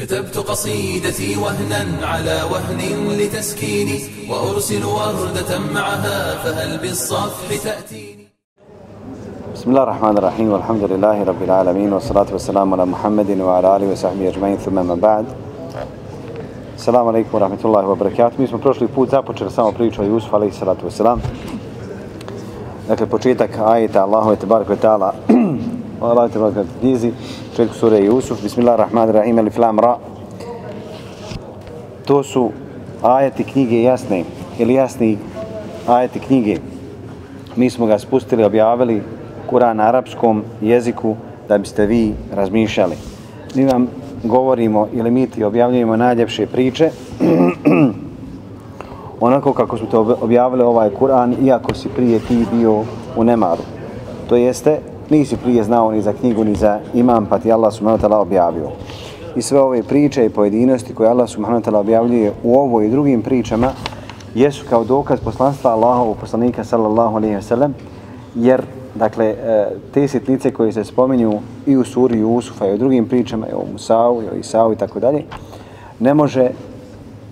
كتبت قصيدتي وهنا على وهن لتسكيني وأرسل وردة معها فهل بالصفح تأتيني؟ بسم الله الرحمن الرحيم والحمد لله رب العالمين والصلاة والسلام على محمد وعلى آله وصحبه أجمعين. ثم ما بعد السلام عليكم ورحمة الله وبركاته. Mi smo prošli put započeli samo priču o Jusufu alaihi salatu wasalam. Dakle, početak ajeta Allahu ve ta'ala Allah te baka knjizi, početku sure Jusuf, Bismillahirrahmanirrahim, elif lam ra. To su ajati knjige jasne, ili jasni ajati knjige. Mi smo ga spustili, objavili Kur'an na arapskom jeziku da biste vi razmišljali. Mi vam govorimo ili mi ti objavljujemo najljepše priče onako kako smo te objavili ovaj Kur'an iako si prije ti bio u nemaru. To jeste, nisi prije znao ni za knjigu ni za imam pa ti Allah subhanahu wa ta'ala objavio. I sve ove priče i pojedinosti koje Allah subhanahu wa ta'ala objavljuje u ovoj i drugim pričama jesu kao dokaz poslanstva Allahovog poslanika sallallahu alaihi wa sallam jer dakle, e, te sitnice koje se spominju i u suri Jusufa i u drugim pričama, i o Musau, i o Isau i tako dalje, ne može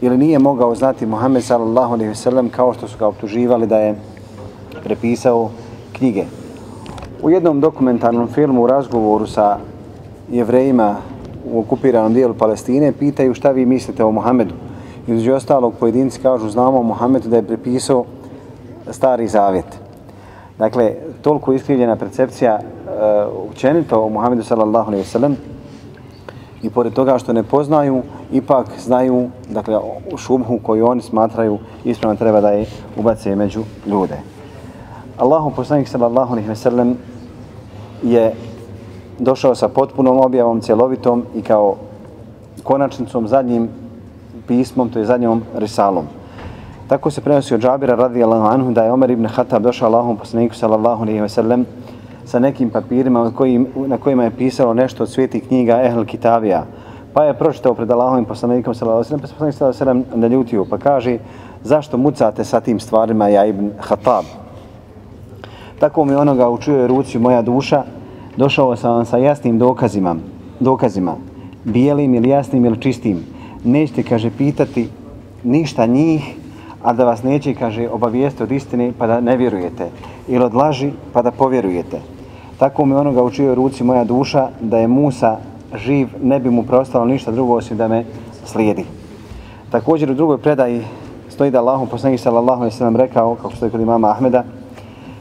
ili nije mogao znati Muhammed sallallahu alaihi sallam kao što su ga optuživali da je prepisao knjige. U jednom dokumentarnom filmu u razgovoru sa jevrejima u okupiranom dijelu Palestine pitaju šta vi mislite o Muhammedu. Između ostalog pojedinci kažu znamo o Mohamedu da je prepisao stari zavjet. Dakle, toliko iskrivljena percepcija e, uh, učenito o Muhammedu sallallahu alaihi sallam i pored toga što ne poznaju, ipak znaju, dakle, šubhu koju oni smatraju ispravno treba da je ubace među ljude. Allahu poslanik sallallahu alaihi sellem je došao sa potpunom objavom, cjelovitom i kao konačnicom zadnjim pismom, to je zadnjom risalom. Tako se prenosi od Džabira radijallahu anhu da je Omer ibn Khattab došao Allahom poslaniku sallallahu alaihi ve sellem sa nekim papirima kojim, na kojima je pisalo nešto od svetih knjiga Ehl Kitabija. Pa je pročitao pred Allahovim poslanikom sallallahu alaihi wa sallam, pa se poslanik sallallahu alaihi wa naljutio, pa kaže zašto mucate sa tim stvarima ja ibn Khattab. Tako mi onoga u čujoj ruci moja duša, došao sam vam sa jasnim dokazima, dokazima, bijelim ili jasnim ili čistim. Nećete, kaže, pitati ništa njih, a da vas neće, kaže, obavijesti od istine pa da ne vjerujete, ili od laži pa da povjerujete. Tako mi onoga u čujoj ruci moja duša, da je Musa živ, ne bi mu preostalo ništa drugo osim da me slijedi. Također u drugoj predaji stoji da Allahom poslanih sallallahu alaihi sallam rekao, kako stoji kod imama Ahmeda,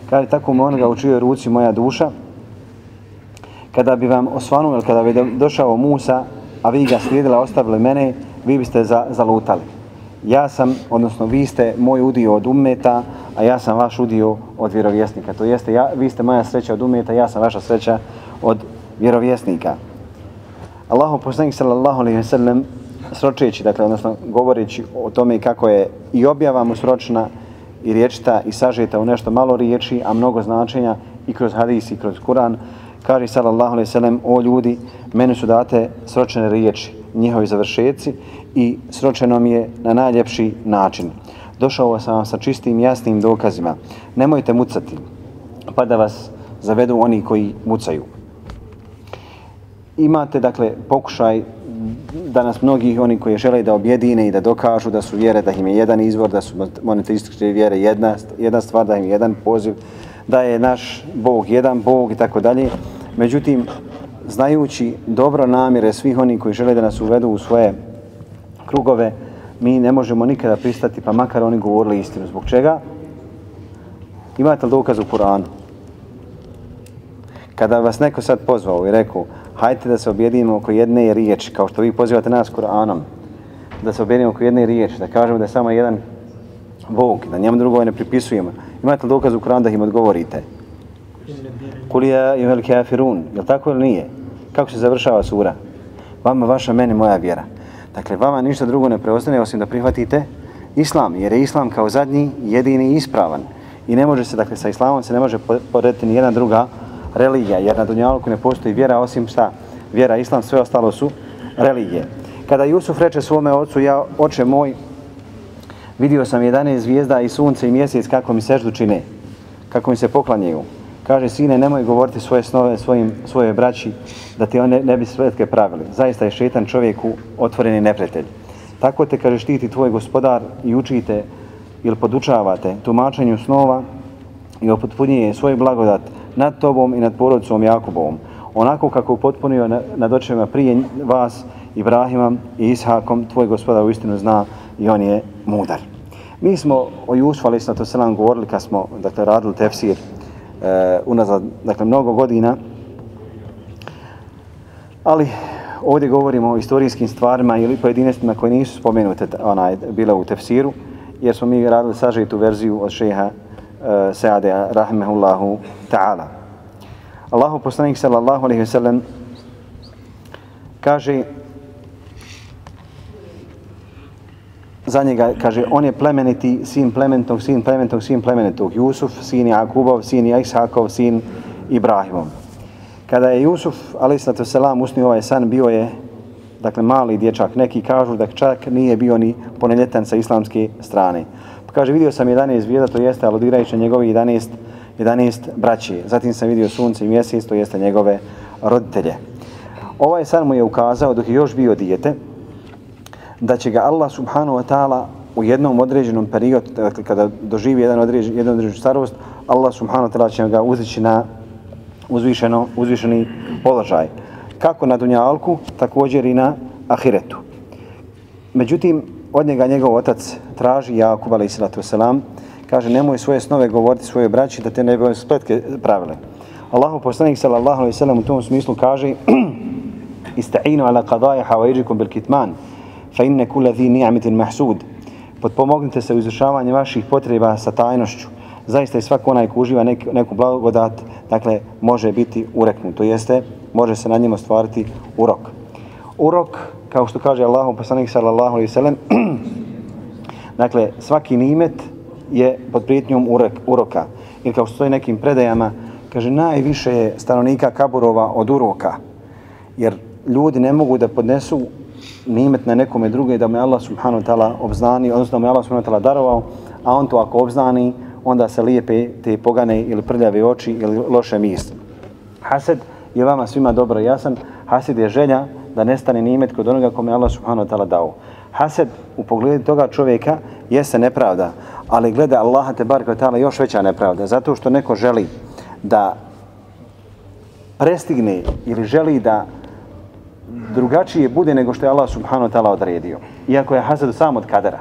kaže tako mi onoga u čijoj ruci moja duša, kada bi vam osvanuo ili kada bi došao Musa, a vi ga slijedila, ostavili mene, vi biste za, zalutali ja sam, odnosno vi ste moj udio od umeta, a ja sam vaš udio od vjerovjesnika. To jeste, ja, vi ste moja sreća od umeta, ja sam vaša sreća od vjerovjesnika. Allahu poslanik sallallahu alejhi ve sellem sročeći, dakle, odnosno govoreći o tome kako je i objava mu sročna i riječita i sažeta u nešto malo riječi, a mnogo značenja i kroz hadis i kroz Kur'an, kaže sallallahu alejhi ve sellem o ljudi, meni su date sročene riječi, njihovi završeci i sročeno mi je na najljepši način. Došao sam vam sa čistim, jasnim dokazima. Nemojte mucati, pa da vas zavedu oni koji mucaju. Imate, dakle, pokušaj da nas mnogi oni koji žele da objedine i da dokažu da su vjere, da im je jedan izvor, da su monoteističke vjere jedna, jedna stvar, da im je jedan poziv, da je naš Bog jedan Bog i tako dalje. Međutim, znajući dobro namjere svih oni koji žele da nas uvedu u svoje krugove, mi ne možemo nikada pristati, pa makar oni govorili istinu. Zbog čega? Imate li dokaz u Kur'anu? Kada vas neko sad pozvao i rekao, hajte da se objedinimo oko jedne riječi, kao što vi pozivate nas Kur'anom, da se objedinimo oko jedne riječi, da kažemo da je samo jedan Bog, da njemu drugo ne pripisujemo. Imate li dokaz u Kur'anu da im odgovorite? Kulija i vel kafirun, je li tako ili nije? Kako se završava sura? Vama vaša, meni moja vjera. Dakle, vama ništa drugo ne preostane osim da prihvatite islam, jer je islam kao zadnji, jedini ispravan. I ne može se, dakle, sa islamom se ne može porediti ni jedna druga religija, jer na Dunjalku ne postoji vjera osim šta? Vjera, islam, sve ostalo su religije. Kada Jusuf reče svome ocu, ja, oče moj, vidio sam 11 zvijezda i sunce i mjesec kako mi seždu čine, kako mi se poklanjaju. Kaže, sine, nemoj govoriti svoje snove svojim, svoje braći da ti one ne bi svetke pravili. Zaista je šetan čovjeku otvoreni neprijatelj. Tako te, kaže, štiti tvoj gospodar i učite ili podučavate tumačenju snova i opotpunije svoj blagodat nad tobom i nad porodicom Jakubovom. Onako kako upotpunio nad očevima prije vas, Ibrahimom i Ishakom, tvoj gospodar u istinu zna i on je mudar. Mi smo o Jusufu, ali to se nam govorili kad smo dakle, radili tefsir e, unazad dakle, mnogo godina, ali ovdje govorimo o istorijskim stvarima ili pojedinostima koje nisu spomenute onaj, bile u tefsiru, jer smo mi radili sažetu verziju od šeha Saade Seade, rahimehullahu ta'ala. Allahu poslanik sallallahu alaihi wa sallam kaže za njega, kaže, on je plemeniti sin plemenitog, sin plemenitog, sin plemenitog. Jusuf, sin Jakubov, sin Ishakov, sin Ibrahimov. Kada je Jusuf, alaih selam, usnio ovaj san, bio je, dakle, mali dječak. Neki kažu da čak nije bio ni poneljetan sa islamske strane. Kaže, vidio sam 11 zvijezda, to jeste aludirajuće njegovi 11, 11 braći. Zatim sam vidio sunce i mjesec, to jeste njegove roditelje. Ovaj san mu je ukazao, dok je još bio dijete, da će ga Allah subhanahu wa ta'ala u jednom određenom periodu, dakle kada doživi jedan određen, jedan određen starost, Allah subhanahu wa ta'ala će ga uzvići na uzvišeno, uzvišeni položaj. Kako na dunjalku, također i na ahiretu. Međutim, od njega njegov otac traži, Jakub alaih wasalam, kaže, nemoj svoje snove govoriti svoje braći da te ne bi spletke pravile. Allahu poslanik sallallahu alaihi sallam u tom smislu kaže, ista'inu ala qadaja havaiđikum bil kitman, fa inne kula dhi ni'amitin mahsud. Potpomognite se u izvršavanju vaših potreba sa tajnošću. Zaista i svako onaj ko uživa nek, neku blagodat, dakle, može biti ureknut. To jeste, može se na njim ostvariti urok. Urok, kao što kaže Allahu poslanik sallallahu alejhi ve sellem dakle, svaki nimet je pod prijetnjom urek, uroka. Ili kao što stoji nekim predajama, kaže, najviše je stanovnika kaburova od uroka. Jer ljudi ne mogu da podnesu nimet na nekome druge da me Allah subhanahu wa ta'ala obznani, odnosno da me Allah subhanahu wa ta'ala darovao, a on to ako obznani, onda se lijepe te pogane ili prljave oči ili loše misli. Hased je vama svima dobro jasan. Hased je želja da nestane nimet kod onoga kome Allah subhanahu wa ta'ala dao. Hased u pogledu toga čovjeka jeste nepravda, ali gleda Allaha te bar ta'ala još veća nepravda, zato što neko želi da prestigne ili želi da drugačije bude nego što je Allah subhanahu wa ta'ala odredio. Iako je hased sam od kadera.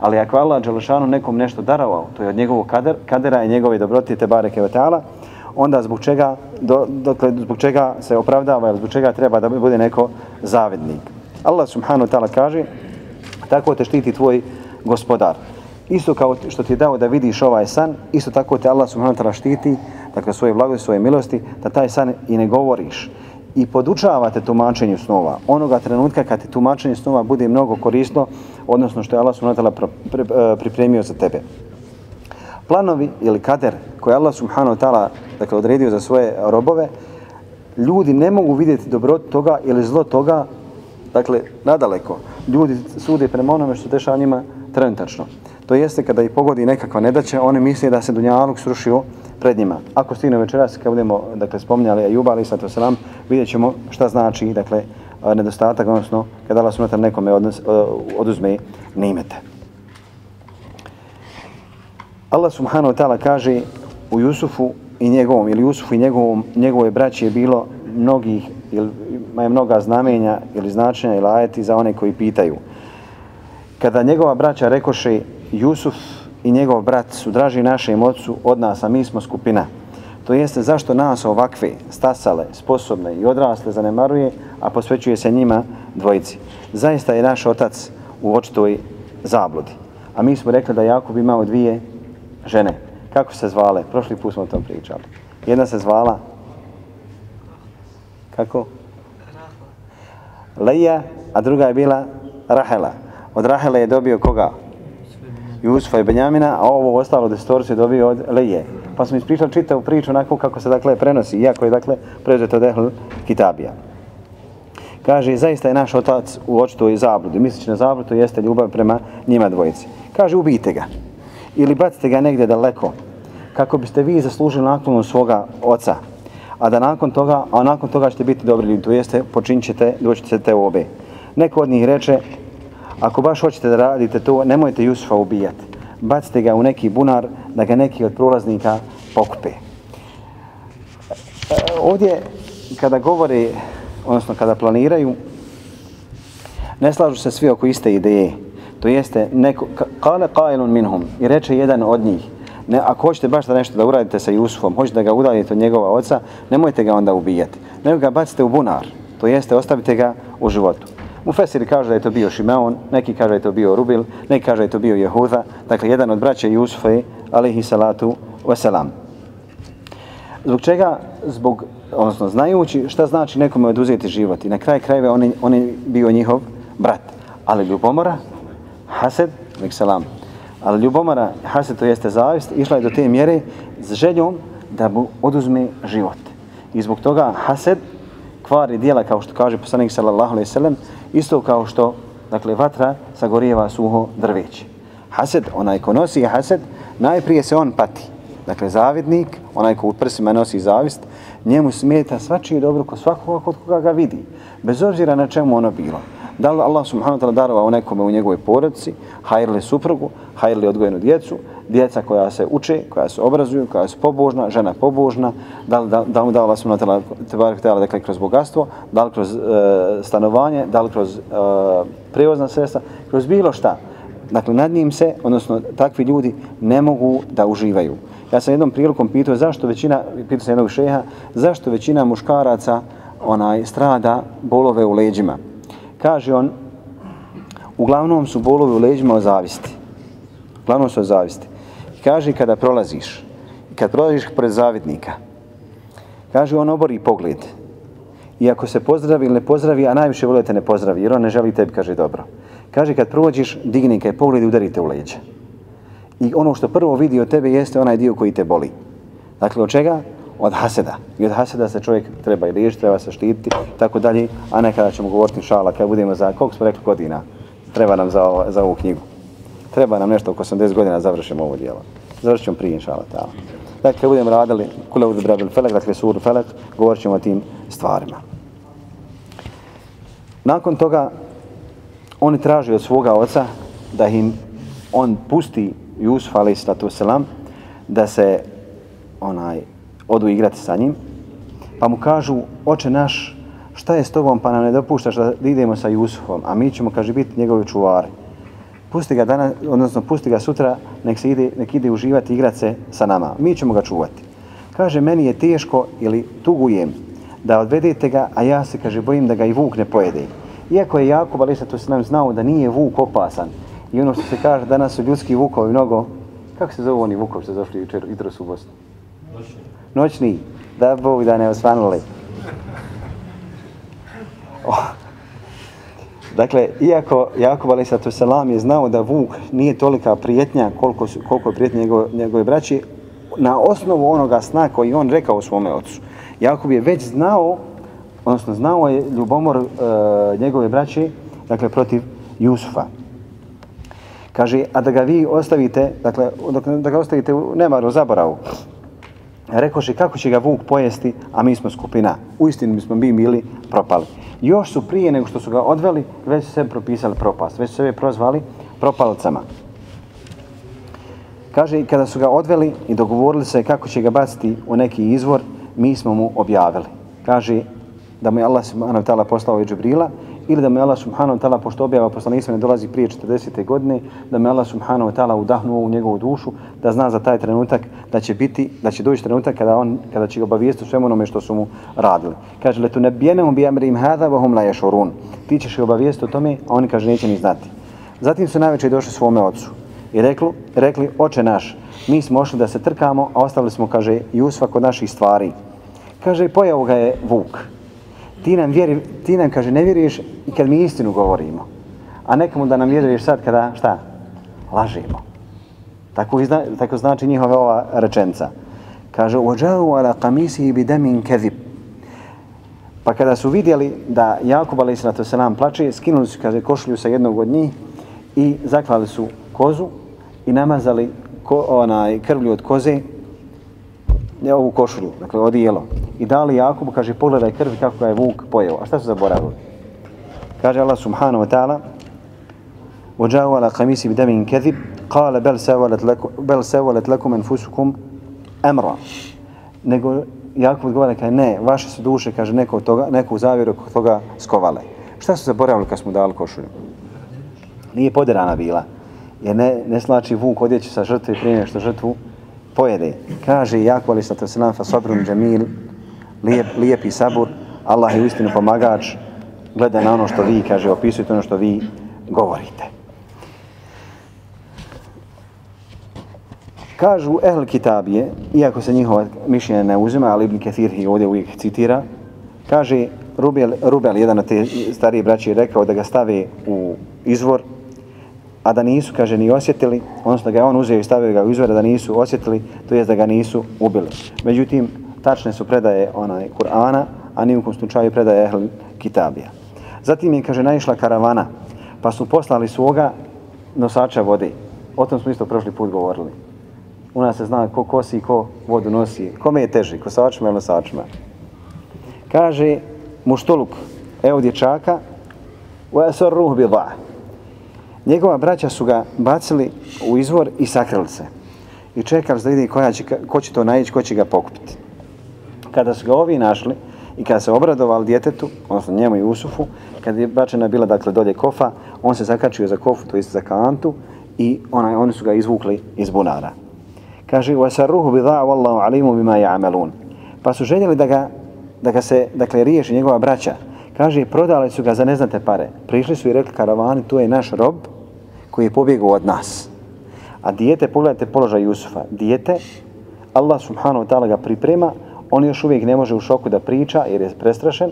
Ali ako Allah Đelešanu nekom nešto darovao, to je od njegovog kader, kadera i njegove dobroti te bareke ta'ala, onda zbog čega, do, dokle, zbog čega se opravdava ili zbog čega treba da bude neko zavidnik. Allah subhanahu wa ta'ala kaže, tako te štiti tvoj gospodar. Isto kao što ti je dao da vidiš ovaj san, isto tako te Allah subhanahu wa ta'ala štiti, dakle svoje blagosti, svoje milosti, da taj san i ne govoriš i podučavate tumačenju snova. Onoga trenutka kad ti tumačenje snova bude mnogo korisno, odnosno što je Allah subhanahu wa ta'ala e, pripremio za tebe. Planovi ili kader koje Allah subhanahu wa ta'ala dakle, odredio za svoje robove, ljudi ne mogu vidjeti dobro toga ili zlo toga, dakle, nadaleko. Ljudi sude prema onome što dešava njima trenutačno. To jeste kada ih pogodi nekakva nedaća, oni misle da se Dunjaluk srušio pred njima. Ako stigne večeras, kad budemo dakle, spominjali Ajuba, ali sato selam, vidjet ćemo šta znači dakle, nedostatak, odnosno kada Allah sunatam nekome odnos, oduzme nimete. Allah subhanahu wa ta'ala kaže u Jusufu i njegovom, ili Jusufu i njegovom, njegove braći je bilo mnogih, ili ima je mnoga znamenja ili značenja ili ajeti za one koji pitaju. Kada njegova braća rekoše Jusuf i njegov brat su draži našem ocu od nas, a mi smo skupina. To jeste zašto nas ovakve, stasale, sposobne i odrasle zanemaruje, a posvećuje se njima dvojici. Zaista je naš otac u očitoj zabludi. A mi smo rekli da Jakub imao dvije žene. Kako se zvale? Prošli put smo o tom pričali. Jedna se zvala kako? Leja, a druga je bila Rahela. Od Rahela je dobio koga? Jusufa i Benjamina, a ovo ostalo desetoricu je dobio od Leje. Pa smo ispričali čitavu priču onako kako se dakle prenosi, iako je dakle preuzeto od Ehl Kitabija. Kaže, zaista je naš otac u očitoj zabludi. Mislići na zabludu jeste ljubav prema njima dvojici. Kaže, ubijte ga. Ili bacite ga negdje daleko kako biste vi zaslužili naklonu svoga oca. A da nakon toga, a nakon toga ćete biti dobri ljudi, to jeste počinit ćete, doći ćete u obe. Neko od njih reče, ako baš hoćete da radite to, nemojte Jusufa ubijati. Bacite ga u neki bunar da ga neki od prolaznika pokupe. Ovdje kada govore, odnosno kada planiraju, ne slažu se svi oko iste ideje. To jeste, neko, kale kailun minhum, i reče jedan od njih, ne, ako hoćete baš da nešto da uradite sa Jusufom, hoćete da ga udaljite od njegova oca, nemojte ga onda ubijati. Nego ga bacite u bunar, to jeste, ostavite ga u životu. Mufesiri kaže da je to bio Šimeon, neki kaže da je to bio Rubil, neki kaže da je to bio Jehuda, dakle jedan od braća Jusufa je, alihi salatu wasalam. Zbog čega? Zbog, odnosno, znajući šta znači nekome oduzeti život. I na kraj krajeve on, on je bio njihov brat. Ali ljubomora, hased, alik salam, ali ljubomora, haset to jeste zavist, išla je do te mjere s željom da mu oduzme život. I zbog toga hased kvari dijela, kao što kaže poslanik sallallahu alaihi sallam, isto kao što, dakle, vatra sagorijeva suho drveće. Hased, onaj ko nosi hased, najprije se on pati. Dakle, zavidnik, onaj ko u prsima nosi zavist, njemu smeta svačije dobro ko svakoga kod koga ga vidi. Bez obzira na čemu ono bilo. Da li Allah subhanahu wa ta'ala darovao nekome u njegovoj porodici, hajrli suprugu, hajrli odgojenu djecu, djeca koja se uče, koja se obrazuju, koja su pobožna, žena pobožna, da li da, da mu dao Allah subhanahu wa ta'ala dakle, kroz bogatstvo, da li kroz e, stanovanje, da li kroz e, prevozna sredstva, kroz bilo šta. Dakle, nad njim se, odnosno takvi ljudi, ne mogu da uživaju. Ja sam jednom prilikom pitao zašto većina, pitao sam jednog šeha, zašto većina muškaraca onaj strada bolove u leđima. Kaže on, uglavnom su bolovi u leđima o zavisti. Uglavnom su o zavisti. I kaže kada prolaziš, kad prolaziš pred zavidnika, kaže on obori pogled. I ako se pozdravi ili ne pozdravi, a najviše volite ne pozdravi, jer on ne želi tebi, kaže dobro. Kaže kad prođeš, digni kaj pogled i udarite u leđa. I ono što prvo vidi od tebe jeste onaj dio koji te boli. Dakle, od čega? Od haseda. I od haseda se čovjek treba i riješiti, treba se štititi, tako dalje. A nekada ćemo govoriti šala, kada budemo za, koliko smo rekli godina, treba nam za, ovo, za ovu knjigu. Treba nam nešto oko 80 godina završimo ovo dijelo. Završit ćemo prije šala. Tamo. Dakle, kada budemo radili kule u Brabil Felek, dakle sur Felek, govorit ćemo o tim stvarima. Nakon toga, oni traži od svoga oca da im on pusti Jusuf a.s. da se onaj odu igrati sa njim. Pa mu kažu, oče naš, šta je s tobom pa nam ne dopuštaš da idemo sa Jusufom, a mi ćemo, kaže, biti njegovi čuvari. Pusti ga danas, odnosno pusti ga sutra, nek se ide, nek ide uživati igrat se sa nama. Mi ćemo ga čuvati. Kaže, meni je teško ili tugujem da odvedete ga, a ja se, kaže, bojim da ga i vuk ne pojede. Iako je Jakub, ali to se nam znao da nije vuk opasan, I ono što se kaže, danas su ljudski vukovi mnogo, kako se zove oni vukovi što zašli jučer, jutro su u Bosnu? Noćni, da Bog da ne osvanuli. Oh. Dakle, iako Jakub a.s. Je znao da Vuk nije tolika prijetnja koliko, su, koliko je prijetnja njegove, njegove braći, na osnovu onoga sna koji on rekao u svome ocu. Jakub je već znao, odnosno znao je ljubomor e, njegove braće, dakle, protiv Jusufa. Kaže, a da ga vi ostavite, dakle, da ga ostavite u nemaru, zaboravu rekoše kako će ga vuk pojesti, a mi smo skupina. U istinu mi smo bili propali. Još su prije nego što su ga odveli, već su se propisali propast. Već su sebe prozvali propalcama. Kaže, kada su ga odveli i dogovorili se kako će ga baciti u neki izvor, mi smo mu objavili. Kaže, da mu je Allah subhanahu ta'ala poslao i Džibrila ili da me Allah subhanahu wa ta'ala, pošto objava poslanicima ne dolazi prije 40. godine, da me Allah subhanahu wa ta'ala udahnuo u njegovu dušu, da zna za taj trenutak da će biti, da će doći trenutak kada on, kada će ga obavijesti svemu onome što su mu radili. Kaže, letu nebijenemu bi amrim hada, vahum la ješurun. Ti ćeš ga obavijesti o tome, a oni kaže, neće ni znati. Zatim su najveće došli svome ocu i rekli, rekli, oče naš, mi smo ošli da se trkamo, a ostavili smo, kaže, Jusfa kod naših stvari. Kaže, pojao ga je Vuk ti nam, vjeri, ti nam kaže, ne vjeruješ i kad mi istinu govorimo. A nekomu da nam vjeruješ sad kada, šta? Lažimo. Tako, izna, tako znači njihova ova rečenca. Kaže, uđau ala kamisi bi demin kezib. Pa kada su vidjeli da Jakub alaih sallatu selam plače, skinuli su, kaže, košlju sa jednog od njih i zaklali su kozu i namazali ko, onaj, krvlju od koze ne, ovu košulju, dakle odijelo. I dali Jakubu, kaže, pogledaj krvi kako ga je vuk pojeo. A šta su zaboravili? Kaže Allah subhanahu wa ta'ala, وجاءوا على قميص بدم كذب قال بل سولت لكم بل سولت لكم انفسكم امرا nego Jakub odgovara kaže ne, vaše su duše, kaže neko od toga, neku zavjeru kod toga skovale. Šta su zaboravili kad smo dali košulju? Nije poderana bila. Jer ne, ne slači vuk odjeći sa žrtve prije što žrtvu pojede. Kaže Jakub ali sallatu selam fa sabrun jamil lijep, lijepi sabur, Allah je uistinu pomagač, gleda na ono što vi, kaže, opisujete ono što vi govorite. Kažu Ehl Kitabije, iako se njihova mišljenja ne uzima, ali Ibn Kathir ih ovdje uvijek citira, kaže Rubel, Rubel jedan od te starije braće, je rekao da ga stave u izvor, a da nisu, kaže, ni osjetili, odnosno da ga on uzeo i stavio ga u izvore, da nisu osjetili, to jest da ga nisu ubili. Međutim, tačne su predaje onaj Kur'ana, a nijukom u kom slučaju predaje Ehl Kitabija. Zatim je, kaže, naišla karavana, pa su poslali svoga nosača vode. O tom smo isto prošli put govorili. U nas se zna ko kosi i ko vodu nosi. Kome je teži, kosačima ili nosačima? Kaže muštoluk, evo dječaka, u esor ruh bi ba. Njegova braća su ga bacili u izvor i sakrili se. I čekali da vidi koja će, ko će to najići, ko će ga pokupiti. Kada su ga ovi našli i kada se obradovali djetetu, odnosno njemu i Usufu, kad je bačena bila dakle dolje kofa, on se zakačio za kofu, to jest za kantu, i onaj, oni su ga izvukli iz bunara. Kaže, وَسَرُّهُ بِذَا وَاللَّهُ عَلِيمُ بِمَا يَعْمَلُونَ Pa su željeli da ga, da ga se, dakle, riješi njegova braća. Kaže, prodali su ga za neznate pare. Prišli su i rekli karavani, to je naš rob koji je pobjegao od nas. A dijete, pogledajte položaj Jusufa, dijete, Allah subhanahu wa ta'ala ga priprema, on još uvijek ne može u šoku da priča jer je prestrašen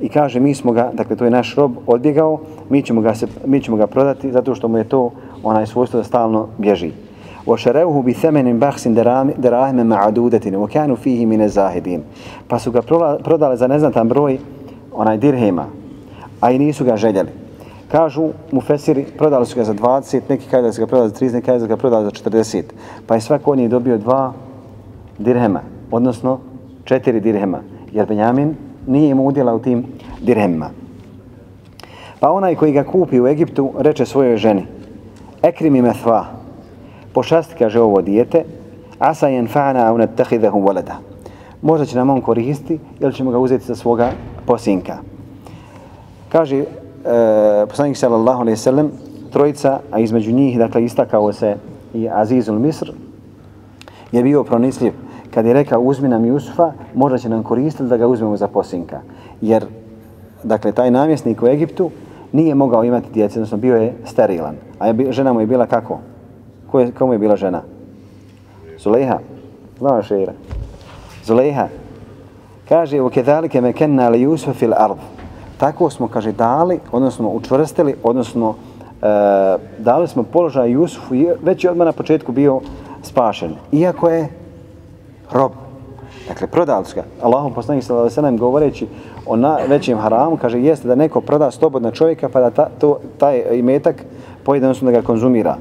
i kaže mi smo ga, dakle to je naš rob odbjegao, mi ćemo ga, se, mi ćemo ga prodati zato što mu je to onaj svojstvo da stalno bježi. وشروه بثمن بخس دراهم معدودة وكانوا فيه من الزاهدين pa su ga prodali za neznatan broj onaj dirhema a i nisu ga željeli kažu mu fesiri prodali su ga za 20 neki kažu da su ga prodali za 30 neki kažu da su ga prodali za 40 pa je svak od njih dobio dva dirhema odnosno četiri dirhema jer Benjamin nije imao udjela u tim dirhemima pa onaj koji ga kupi u Egiptu reče svojoj ženi ekrimi methva pošasti, kaže ovo dijete, asa jen fa'na u netehidehu voleda. Možda će nam on koristiti ili ćemo ga uzeti za svoga posinka. Kaže e, poslanik sallallahu alaihi sallam, trojica, a između njih, dakle, istakao se i Azizul Misr, je bio pronisljiv. Kad je rekao uzmi nam Jusufa, možda će nam koristiti da ga uzmemo za posinka. Jer, dakle, taj namjesnik u Egiptu nije mogao imati djece, odnosno bio je sterilan. A je, žena mu je bila kako? Ko je, komu je bila žena? Zulejha. Znao šeira. Zulejha. Kaže, u kedalike mekenna li Jusuf fil ard. Tako smo, kaže, dali, odnosno učvrstili, odnosno e, dali smo položaj Jusufu, već je odmah na početku bio spašen. Iako je rob. Dakle, prodali su ga. Allahom poslanih sallallahu alaihi govoreći o na većem haramu, kaže, jeste da neko proda slobodna čovjeka pa da ta, to, taj imetak pojede, odnosno da ga konzumira.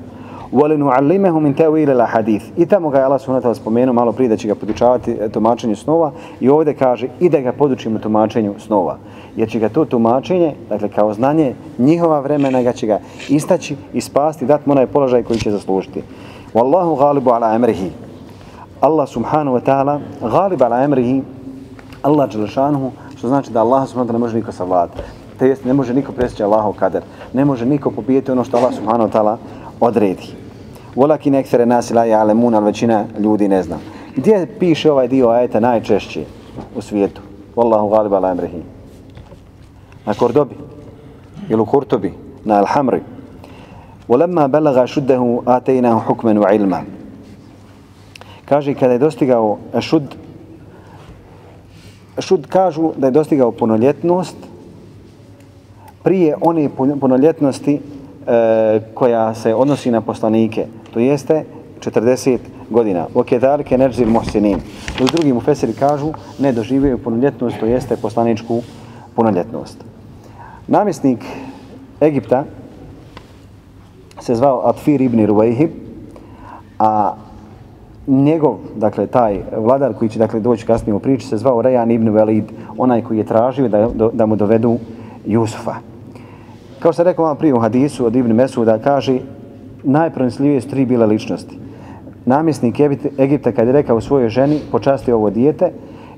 وَلِنُعَلِّمَهُ مِنْ تَوِيلِ الْحَدِيثِ I tamo ga je Allah subhanahu spomenuo malo prije da će ga podučavati e, tumačenju snova i ovdje kaže i da ga podučimo tumačenju snova. Jer će ga to tumačenje, dakle kao znanje njihova vremena ga će ga istaći i spasti, dati mu onaj položaj koji će zaslužiti. Wallahu galibu ala emrihi. Allah subhanahu wa ta'ala galib ala emrihi Allah dželešanuhu, što znači da Allah subhanahu wa ta'ala ne može niko savladati. Te jest, ne može niko presjeći Allahov kader. Ne može niko pobijeti ono što Allah subhanahu wa ta'ala odredi. Walakin ektere nas la ja'lemun, ali većina ljudi ne zna. Gdje piše ovaj dio ajeta najčešće u svijetu? Wallahu galiba la emrehi. Na Kordobi ili u Kurtobi, na Alhamri. Walamma balaga šuddehu atejnahu hukmen u ilma. Kaže, kada je dostigao šud, šud kažu da je dostigao punoljetnost, prije one punoljetnosti e, koja se odnosi na poslanike, to jeste 40 godina. Vokedarke kedalike nerzil mohsinin. U drugim ufesiri kažu ne doživaju punoljetnost, to jeste poslaničku punoljetnost. Namjesnik Egipta se zvao Atfir ibn Ruvejhib, a njegov, dakle, taj vladar koji će, dakle, doći kasnije u priči, se zvao Rejan ibn Velid, onaj koji je tražio da, da mu dovedu Jusufa. Kao što rekao vam prije u hadisu od Ibn Mesuda, kaže, najpronisljivije su tri bile ličnosti. Namjesnik Egipta kad je rekao svojoj ženi, počasti ovo dijete,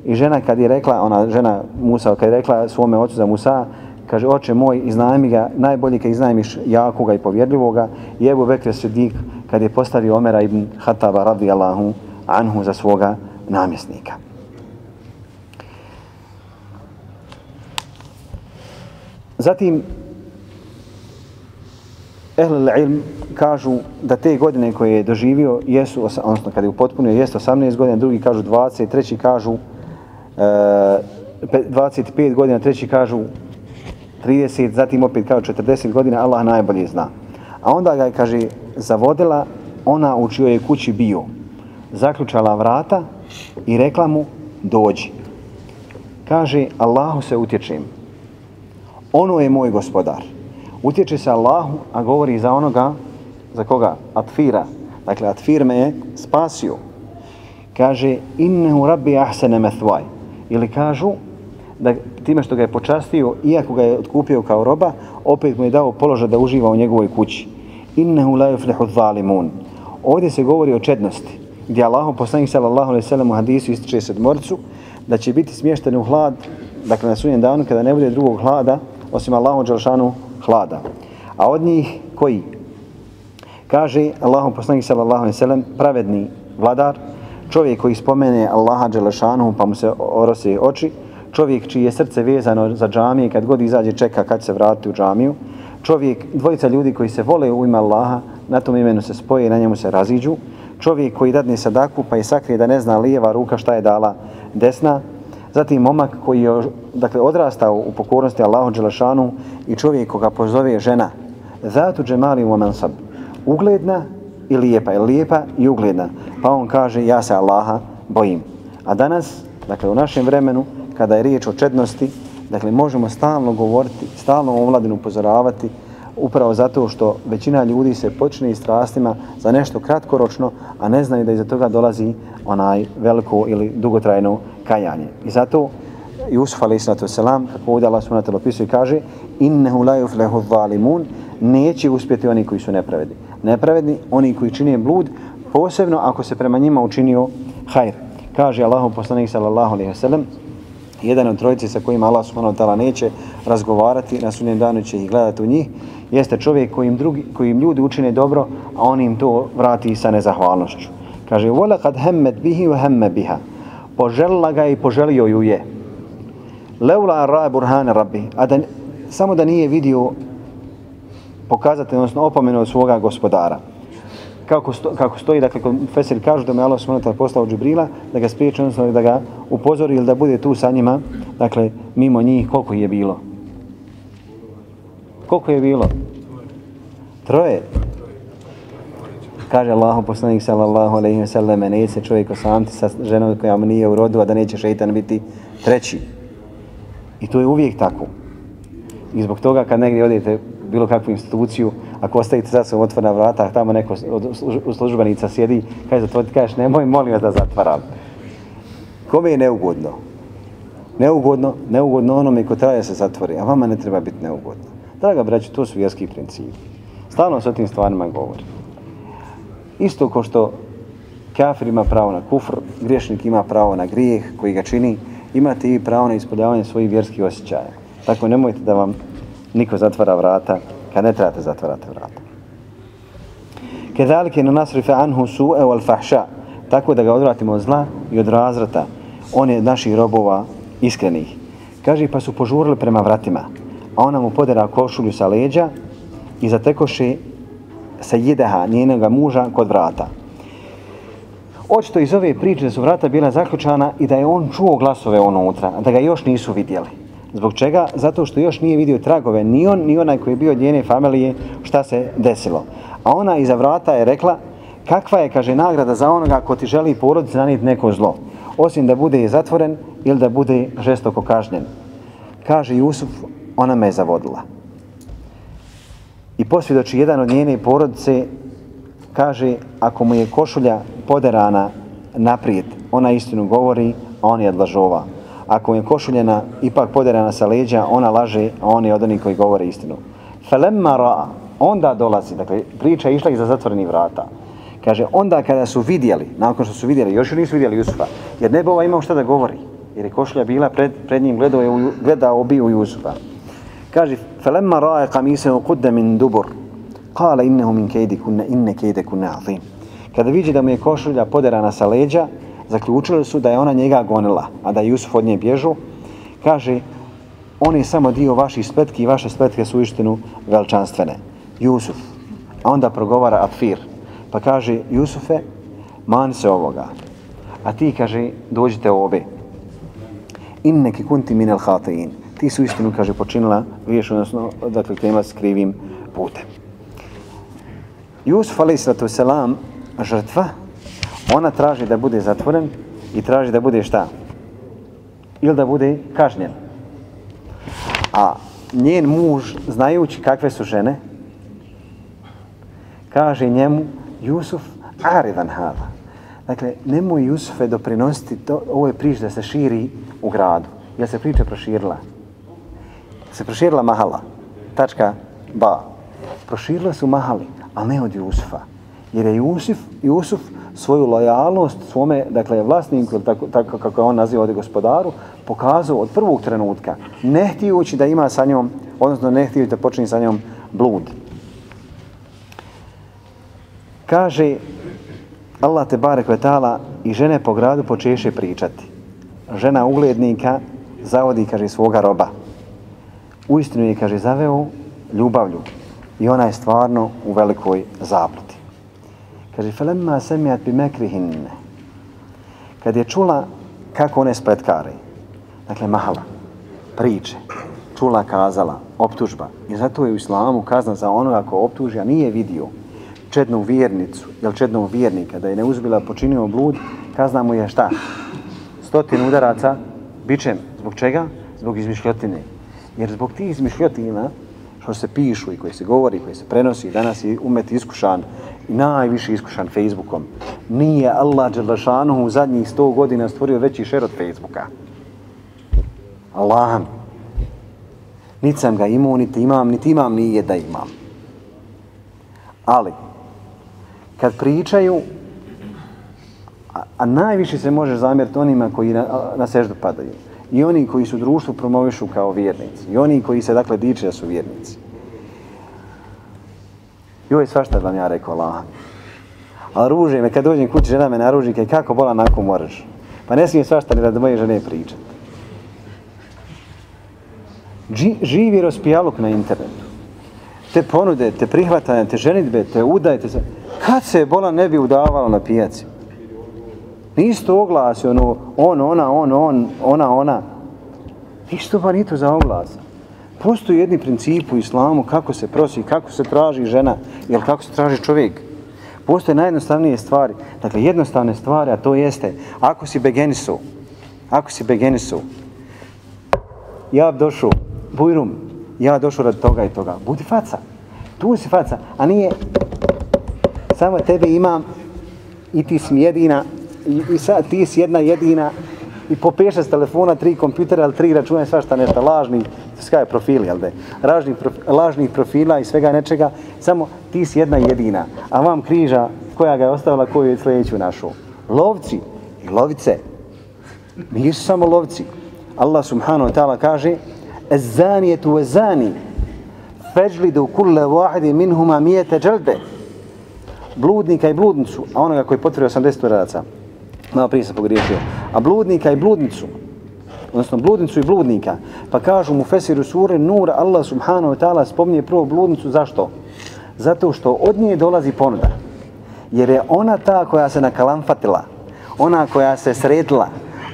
i žena kad je rekla, ona žena Musa, kad je rekla svome ocu za Musa, kaže, oče moj, iznajmi ga, najbolji kad iznajmiš jakoga i povjedljivoga, i Ebu Bekr Sidik, kad je postavio Omera ibn Hataba radijallahu anhu za svoga namjesnika. Zatim, Ehlul ilm kažu da te godine koje je doživio jesu, odnosno kada je upotpunio, jesu 18 godina, drugi kažu 20, treći kažu e, 25 godina, treći kažu 30, zatim opet kao 40 godina, Allah najbolje zna. A onda ga je, kaže, zavodila ona u čijoj je kući bio. Zaključala vrata i rekla mu, dođi. Kaže, Allahu se utječem. Ono je moj gospodar. Utječe se Allahu, a govori za onoga, za koga? Atfira. Dakle, Atfir me je spasio. Kaže, innehu rabbi ahsene methvaj. Ili kažu, da time što ga je počastio, iako ga je otkupio kao roba, opet mu je dao položaj da uživa u njegovoj kući innehu la yuflihu zalimun. Ovdje se govori o čednosti, gdje Allah poslanik sallallahu alejhi ve sellem u hadisu ističe sedmorcu da će biti smješten u hlad, dakle na sunjem danu kada ne bude drugog hlada osim Allahu dželšanu hlada. A od njih koji kaže Allahu poslanik sallallahu alejhi ve sellem pravedni vladar, čovjek koji spomene Allaha Đelešanu pa mu se orose oči, čovjek čije je srce vezano za džamije kad god izađe čeka kad se vrati u džamiju, čovjek, dvojica ljudi koji se vole u ime Allaha, na tom imenu se spoje i na njemu se raziđu, čovjek koji dadne sadaku pa je sakrije da ne zna lijeva ruka šta je dala desna, zatim momak koji je dakle, odrastao u pokornosti Allahu Đelešanu i čovjek koga pozove žena, zatu džemali u mansab, ugledna i lijepa, je lijepa i ugledna, pa on kaže ja se Allaha bojim. A danas, dakle u našem vremenu, kada je riječ o čednosti, Dakle, možemo stalno govoriti, stalno omladinu upozoravati, upravo zato što većina ljudi se počne i strastima za nešto kratkoročno, a ne znaju da iza toga dolazi onaj veliko ili dugotrajno kajanje. I zato Jusuf a.s. kako ovdje Allah s.w.t. opisuje kaže innehu la yuflehu zalimun neće uspjeti oni koji su nepravedni. Nepravedni, oni koji čine blud, posebno ako se prema njima učinio hajr. Kaže Allahu poslanik sallallahu alaihi ve sallam jedan od trojice sa kojima Allah subhanahu wa ta'ala neće razgovarati, na sunjem danu će ih gledati u njih, jeste čovjek kojim, drugi, kojim ljudi učine dobro, a on im to vrati sa nezahvalnošću. Kaže, vola kad hemmet bihi u hemme biha. Poželila ga i poželio ju je. Leula ra burhane rabbi. A da, samo da nije vidio pokazati, odnosno opomenu od svoga gospodara kako, sto, kako stoji, dakle, kod Fesir kažu da je Allah subhanahu wa poslao Džibrila, da ga spriječi, odnosno da ga upozori ili da bude tu sa njima, dakle, mimo njih, koliko je bilo? Koliko je bilo? Troje. Kaže Allahu poslanik sallallahu alejhi ve selleme, neće čovjek osamti sa ženom koja mu nije u rodu, a da neće šejtan biti treći. I to je uvijek tako. I zbog toga kad negdje odete bilo kakvu instituciju, ako ostavite za sobom otvorena vrata, tamo neko od službenica sjedi, kaže zatvoriti, kažeš nemoj, molim vas da zatvaram. Kome je neugodno? Neugodno, neugodno onome ko traje se zatvori, a vama ne treba biti neugodno. Draga braću, to su vjerski principi. Stalno se o tim stvarima govori. Isto ko što kafir ima pravo na kufr, griješnik ima pravo na grijeh koji ga čini, imate i pravo na ispoljavanje svojih vjerskih osjećaja. Tako nemojte da vam niko zatvara vrata kad ne trebate zatvarati vrata. Kedalike na nasrife anhu su'e wal fahša, tako da ga odvratimo od zla i od razrata, on je naših robova iskrenih. Kaže, pa su požurili prema vratima, a ona mu podera košulju sa leđa i zatekoše sa jedeha njenog muža kod vrata. Očito iz ove priče da su vrata bila zaključana i da je on čuo glasove unutra, da ga još nisu vidjeli. Zbog čega? Zato što još nije vidio tragove ni on, ni onaj koji je bio od njene familije šta se desilo. A ona iza vrata je rekla kakva je, kaže, nagrada za onoga ko ti želi porodice naniti neko zlo. Osim da bude zatvoren ili da bude žestoko kažnjen. Kaže Jusuf, ona me je zavodila. I posvjedoči jedan od njene porodice, kaže, ako mu je košulja poderana naprijed, ona istinu govori, a on je odlažovao. Ako je košuljena ipak poderana sa leđa, ona laže, a on je od onih koji govore istinu. Felemma ra'a, onda dolazi, dakle, priča je išla iza zatvorenih vrata. Kaže, onda kada su vidjeli, nakon što su vidjeli, još nisu vidjeli Jusufa, jer ne bi ovaj imao šta da govori, jer je košulja bila pred, pred njim, gledao je, gledao obiju Jusufa. Kaže, felemma ra'a kamise u kudde min dubur, kale innehu min kejdi kunne, inne kejde kunne azim. Kada vidi da mu je košulja poderana sa leđa, zaključili su da je ona njega gonila, a da je Jusuf od nje bježu. Kaže, on je samo dio vaših spletki i vaše spletke su istinu veličanstvene. Jusuf. A onda progovara Atfir. Pa kaže, Jusufe, man se ovoga. A ti, kaže, dođite ove. In neki kunti minel hatein. Ti su istinu, kaže, počinila viješ, odnosno, dakle, krenula s krivim putem. Jusuf, alaih sallatu selam, žrtva, ona traži da bude zatvoren i traži da bude šta? Ili da bude kažnjen. A njen muž, znajući kakve su žene, kaže njemu, Jusuf, Arivan hada. Dakle, nemoj Jusufe doprinositi, to, ovo je prič da se širi u gradu. Ja se priča proširila. Se proširila mahala. Tačka ba. Proširila su mahali, ali ne od Jusufa. Jer je Jusuf, Jusuf svoju lojalnost svome, dakle, vlasniku, tako, tako kako on naziva ovdje gospodaru, pokazao od prvog trenutka, ne htijući da ima sa njom, odnosno ne htijući da počne sa njom blud. Kaže Allah te bare kvetala i žene po gradu počeše pričati. Žena uglednika zavodi, kaže, svoga roba. Uistinu je, kaže, zaveo ljubavlju i ona je stvarno u velikoj zabludi. Kaže, felemma semijat bi mekrihinne. Kad je čula kako one spletkare, dakle, mahala, priče, čula, kazala, optužba. I zato je u islamu kazna za ono ako optuži, a nije vidio čednu vjernicu, jel čednog vjernika, da je ne uzbila počinio blud, kazna mu je šta? Stotin udaraca, bićem. Zbog čega? Zbog izmišljotine. Jer zbog tih izmišljotina, što se pišu i koje se govori, koje se prenosi, danas je umet iskušan najviše iskušan Facebookom. Nije Allah Đelešanu u zadnjih 100 godina stvorio veći šer od Facebooka. Allaham. Niti sam ga imao, niti imam, niti imam, nije da imam. Ali, kad pričaju, a, a najviše se može zamjeriti onima koji na, na seždu padaju, i oni koji su društvu promovišu kao vjernici, i oni koji se dakle diče da su vjernici. Joj, svašta vam ja rekao Allah. A ruže me, kad dođem kući, žena me naruži, kaj kako bola nakon moraš. Pa ne smijem svašta ni da moje žene pričati. Živi rospijaluk na internetu. Te ponude, te prihvatanje, te ženitbe, te udajte se. Kad se bola ne bi udavalo na pijaci? Nisto oglasi, ono, on, ona, on, on, ona, ona. Nisto pa nito za oglasa. Postoji jedni princip u islamu kako se prosi, kako se traži žena, jel kako se traži čovjek. Postoje najjednostavnije stvari. Dakle, jednostavne stvari, a to jeste, ako si begenisu, ako si begenisu, ja došao, bujrum, ja došao rad toga i toga, budi faca. Tu si faca, a nije samo tebe imam i ti si jedina i, i sad ti si jedna jedina i po s telefona, tri kompjutera, ali tri računa, svašta nešto, lažni, skaj profili, jel de, lažnih, prof, lažnih profila i svega nečega, samo ti si jedna jedina, a vam križa koja ga je ostavila, koju je sljedeću našu. Lovci i lovice, nisu samo lovci. Allah subhanahu wa ta'ala kaže, Ezzanijetu ezani, feđlidu kulle vahidi minhuma mijete dželbe, bludnika i bludnicu, a onoga koji potvrdio 80 radaca, malo prije sam pogriješio, a bludnika i bludnicu, odnosno bludnicu i bludnika, pa kažu mu Fesiru sure Nur, Allah subhanahu wa ta'ala spominje prvo bludnicu, zašto? Zato što od nje dolazi ponuda. Jer je ona ta koja se nakalamfatila, ona koja se sredila,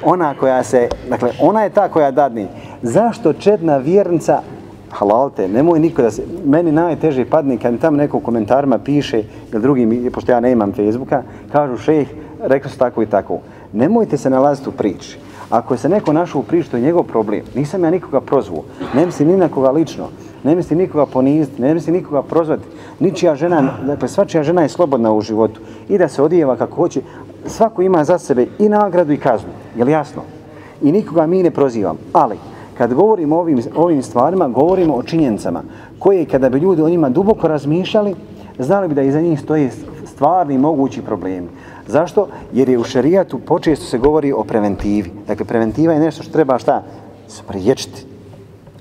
ona koja se, dakle, ona je ta koja dadni. Zašto čedna vjernica halalte, nemoj niko da se, meni najteže padne kad mi tam neko u komentarima piše, ili drugi, pošto ja ne imam Facebooka, kažu šejh, rekli su tako i tako. Nemojte se nalaziti u priči. Ako se neko našao u priči, to je njegov problem. Nisam ja nikoga prozvuo. Ne mislim ni na koga lično. ne mislim nikoga poniziti, ne mislim nikoga prozvati. Ničija žena, dakle svačija žena je slobodna u životu i da se odijeva kako hoće. Svako ima za sebe i nagradu i kaznu, je li jasno? I nikoga mi ne prozivam, ali kad govorimo o ovim, ovim stvarima, govorimo o činjenicama koje kada bi ljudi o njima duboko razmišljali, znali bi da iza njih stoje stvarni mogući problemi. Zašto? Jer je u šerijatu počesto se govori o preventivi. Dakle, preventiva je nešto što treba šta? Spriječiti.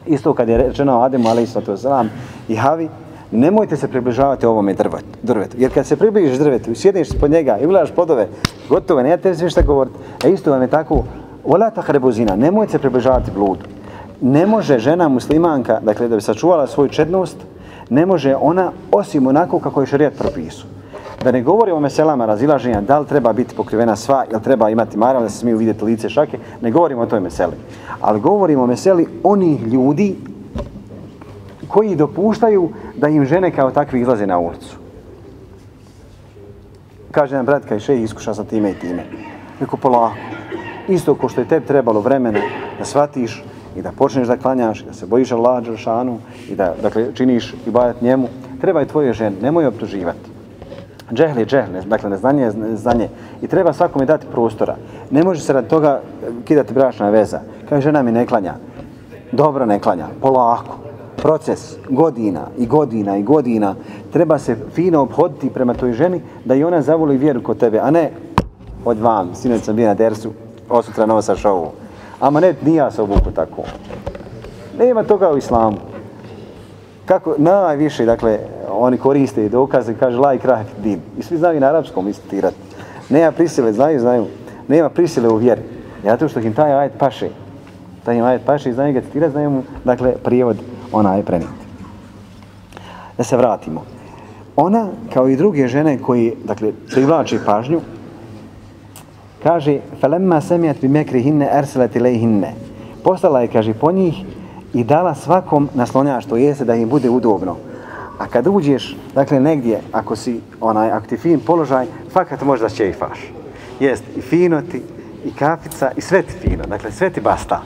Isto kad je rečeno Ademu, ali isto to znam, i Havi, nemojte se približavati ovome drvetu. Jer kad se približiš drvetu i sjedneš pod njega i ulaš podove, gotovo, ne te sve šta govoriti. E isto vam je tako, volata hrebuzina, nemojte se približavati bludu. Ne može žena muslimanka, dakle, da bi sačuvala svoju čednost, ne može ona osim onako kako je šarijat propisao. Da ne govorimo o meselama razilaženja, da li treba biti pokrivena sva, ili treba imati maram da se smiju vidjeti lice šake, ne govorimo o toj meseli. Ali govorimo o meseli onih ljudi koji dopuštaju da im žene kao takvi izlaze na ulicu. Kaže nam brat, kaj še iskuša sa time i time. Neko polako. Isto ko što je tebi trebalo vremena da shvatiš i da počneš da klanjaš, da se bojiš Allah Đeršanu i da dakle, činiš i bajat njemu, treba i tvoje žene, nemoj optuživati. Džehl je džehl, dakle neznanje je znanje. i treba svakome dati prostora. Ne može se rad toga kidati bračna veza. Kaže, žena mi ne klanja. Dobro ne klanja, polako. Proces godina i godina i godina treba se fino obhoditi prema toj ženi da i ona zavoli vjeru kod tebe, a ne od vam, sinoć sam bio na dersu, osutra novo sa šovu. Ama ne, nija se obuku tako. Nema toga u islamu. Kako najviše, dakle, oni koriste i dokaze, kaže la i krah din. I svi znaju na arapskom istirati. Nema prisile, znaju, znaju. Nema prisile u vjeri. Ja što im taj ajet paše. Taj im ajet paše i znaju ga citirati, znaju mu, dakle, prijevod ona je preniti. Da se vratimo. Ona, kao i druge žene koji, dakle, privlači pažnju, kaže, felemma semijat bi mekri hinne erselet ilej hinne. Postala je, kaže, po njih i dala svakom naslonjač, to jeste da im bude udobno. A kad uđeš, dakle, negdje, ako si onaj, ako ti fin položaj, fakat možda ćefaš. Jest, i fino ti, i kafica, i sve ti fino, dakle, sve ti basta.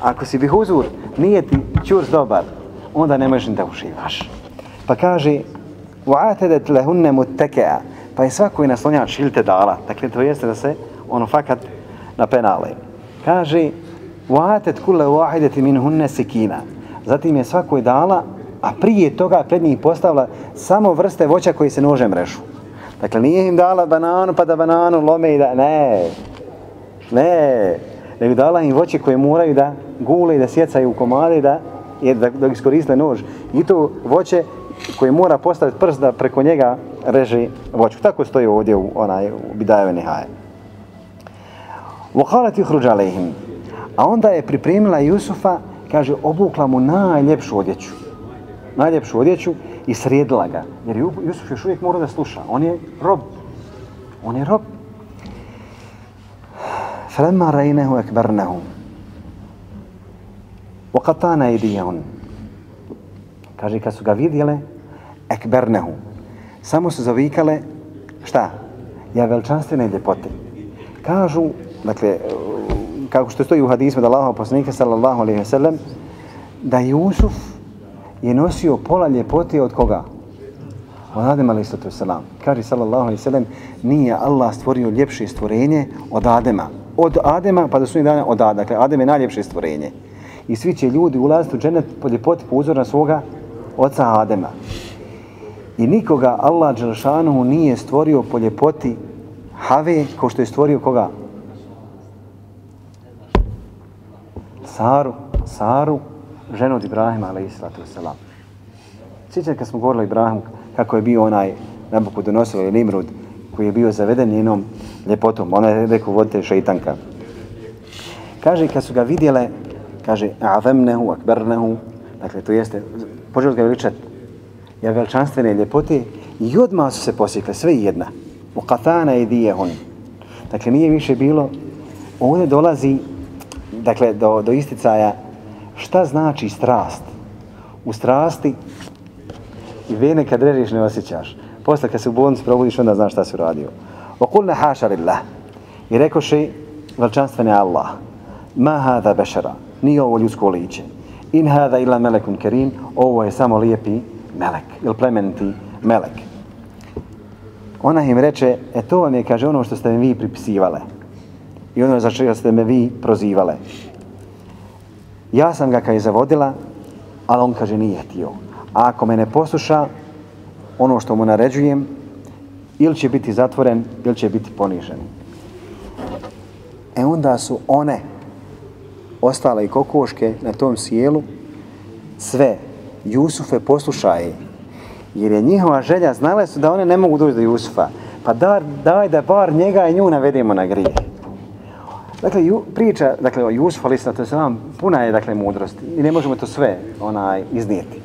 Ako si bih uzur, nije ti čurs dobar, onda ne možeš da uživaš. Pa kaže, وَعَتَدَتْ لَهُنَّ مُتَّكَا Pa je svako i naslonjač ili te dala. Dakle, to jeste da se ono fakat na penale. Kaže, وَعَتَدْ كُلَّ وَاحِدَتِ مِنْ هُنَّ سِكِينَ Zatim je svako dala a prije toga pred njih postavila samo vrste voća koji se nožem režu. Dakle, nije im dala bananu pa da bananu lome i da... Ne, ne, nego dala im voće koje moraju da gule i da sjecaju u komade da, da, da iskoriste nož. I to voće koje mora postaviti prst da preko njega reže voću. Tako stoji ovdje u, onaj, u Bidajove Nehaje. Vokalat juhruđa lehim. A onda je pripremila Jusufa, kaže, obukla mu najljepšu odjeću. Najljepšu odjeću i srijedila ga. Jer Jusuf još uvijek mora da sluša. On je rob. On je rob. Frema rejnehu ekbernehu. Vokatana i dijon. Kaže, kad su ga vidjele, ekbernehu. Samo su zavikale, šta? Ja veličanstvene ljepote. Kažu, dakle, kako što stoji u hadismu da Allahov poslanika sallallahu alejhi ve sellem da Jusuf je nosio pola ljepote od koga? Od Adema alejhi sallatu wasalam. Kaže sallallahu alejhi ve sellem nije Allah stvorio ljepše stvorenje od Adema. Od Adema pa do sunnih dana od Adema. Dakle, Adem je najljepše stvorenje. I svi će ljudi ulaziti u dženet po ljepoti po uzoru na svoga oca Adema. I nikoga Allah Đelšanuhu nije stvorio po ljepoti Have kao što je stvorio koga? Saru. Saru ženu od Ibrahima, ali islatu selam. Sjećate kad smo govorili o Ibrahimu, kako je bio onaj nabuku donosio ili Nimrud, koji je bio zaveden njenom ljepotom. Ona je rekao, vodite šeitanka. Kaže, kad su ga vidjele, kaže, avemnehu, akbernehu, dakle, to jeste, počeo ga veličati, ja veličanstvene ljepote, i odmah su se posjekle, sve jedna. U katana i dijehun. Dakle, nije više bilo, ovdje dolazi, dakle, do, do isticaja šta znači strast? U strasti i vene kad režiš ne osjećaš. Posle kad se u bolnici probudiš onda znaš šta si uradio. وَقُلْنَ حَاشَ لِلَّهِ I rekoši veličanstvene Allah. Ma hada bešara. Nije ovo ljudsko liće. in hada ila melekun kerim, ovo je samo lijepi melek, ili plemeniti melek. Ona im reče, e to vam je, kaže, ono što ste mi vi pripisivale. I ono za čega ste me vi prozivale. Ja sam ga kaj zavodila, ali on kaže nije htio. A ako me ne posluša, ono što mu naređujem, ili će biti zatvoren, ili će biti ponižen. E onda su one ostale i kokoške na tom sjelu, sve, Jusufe poslušaje, jer je njihova želja, znale su da one ne mogu doći do Jusufa, pa dar, daj da bar njega i nju navedemo na grije. Dakle, ju, priča dakle, o Jusuf, ali to se vam puna je dakle, mudrosti i ne možemo to sve onaj, iznijeti.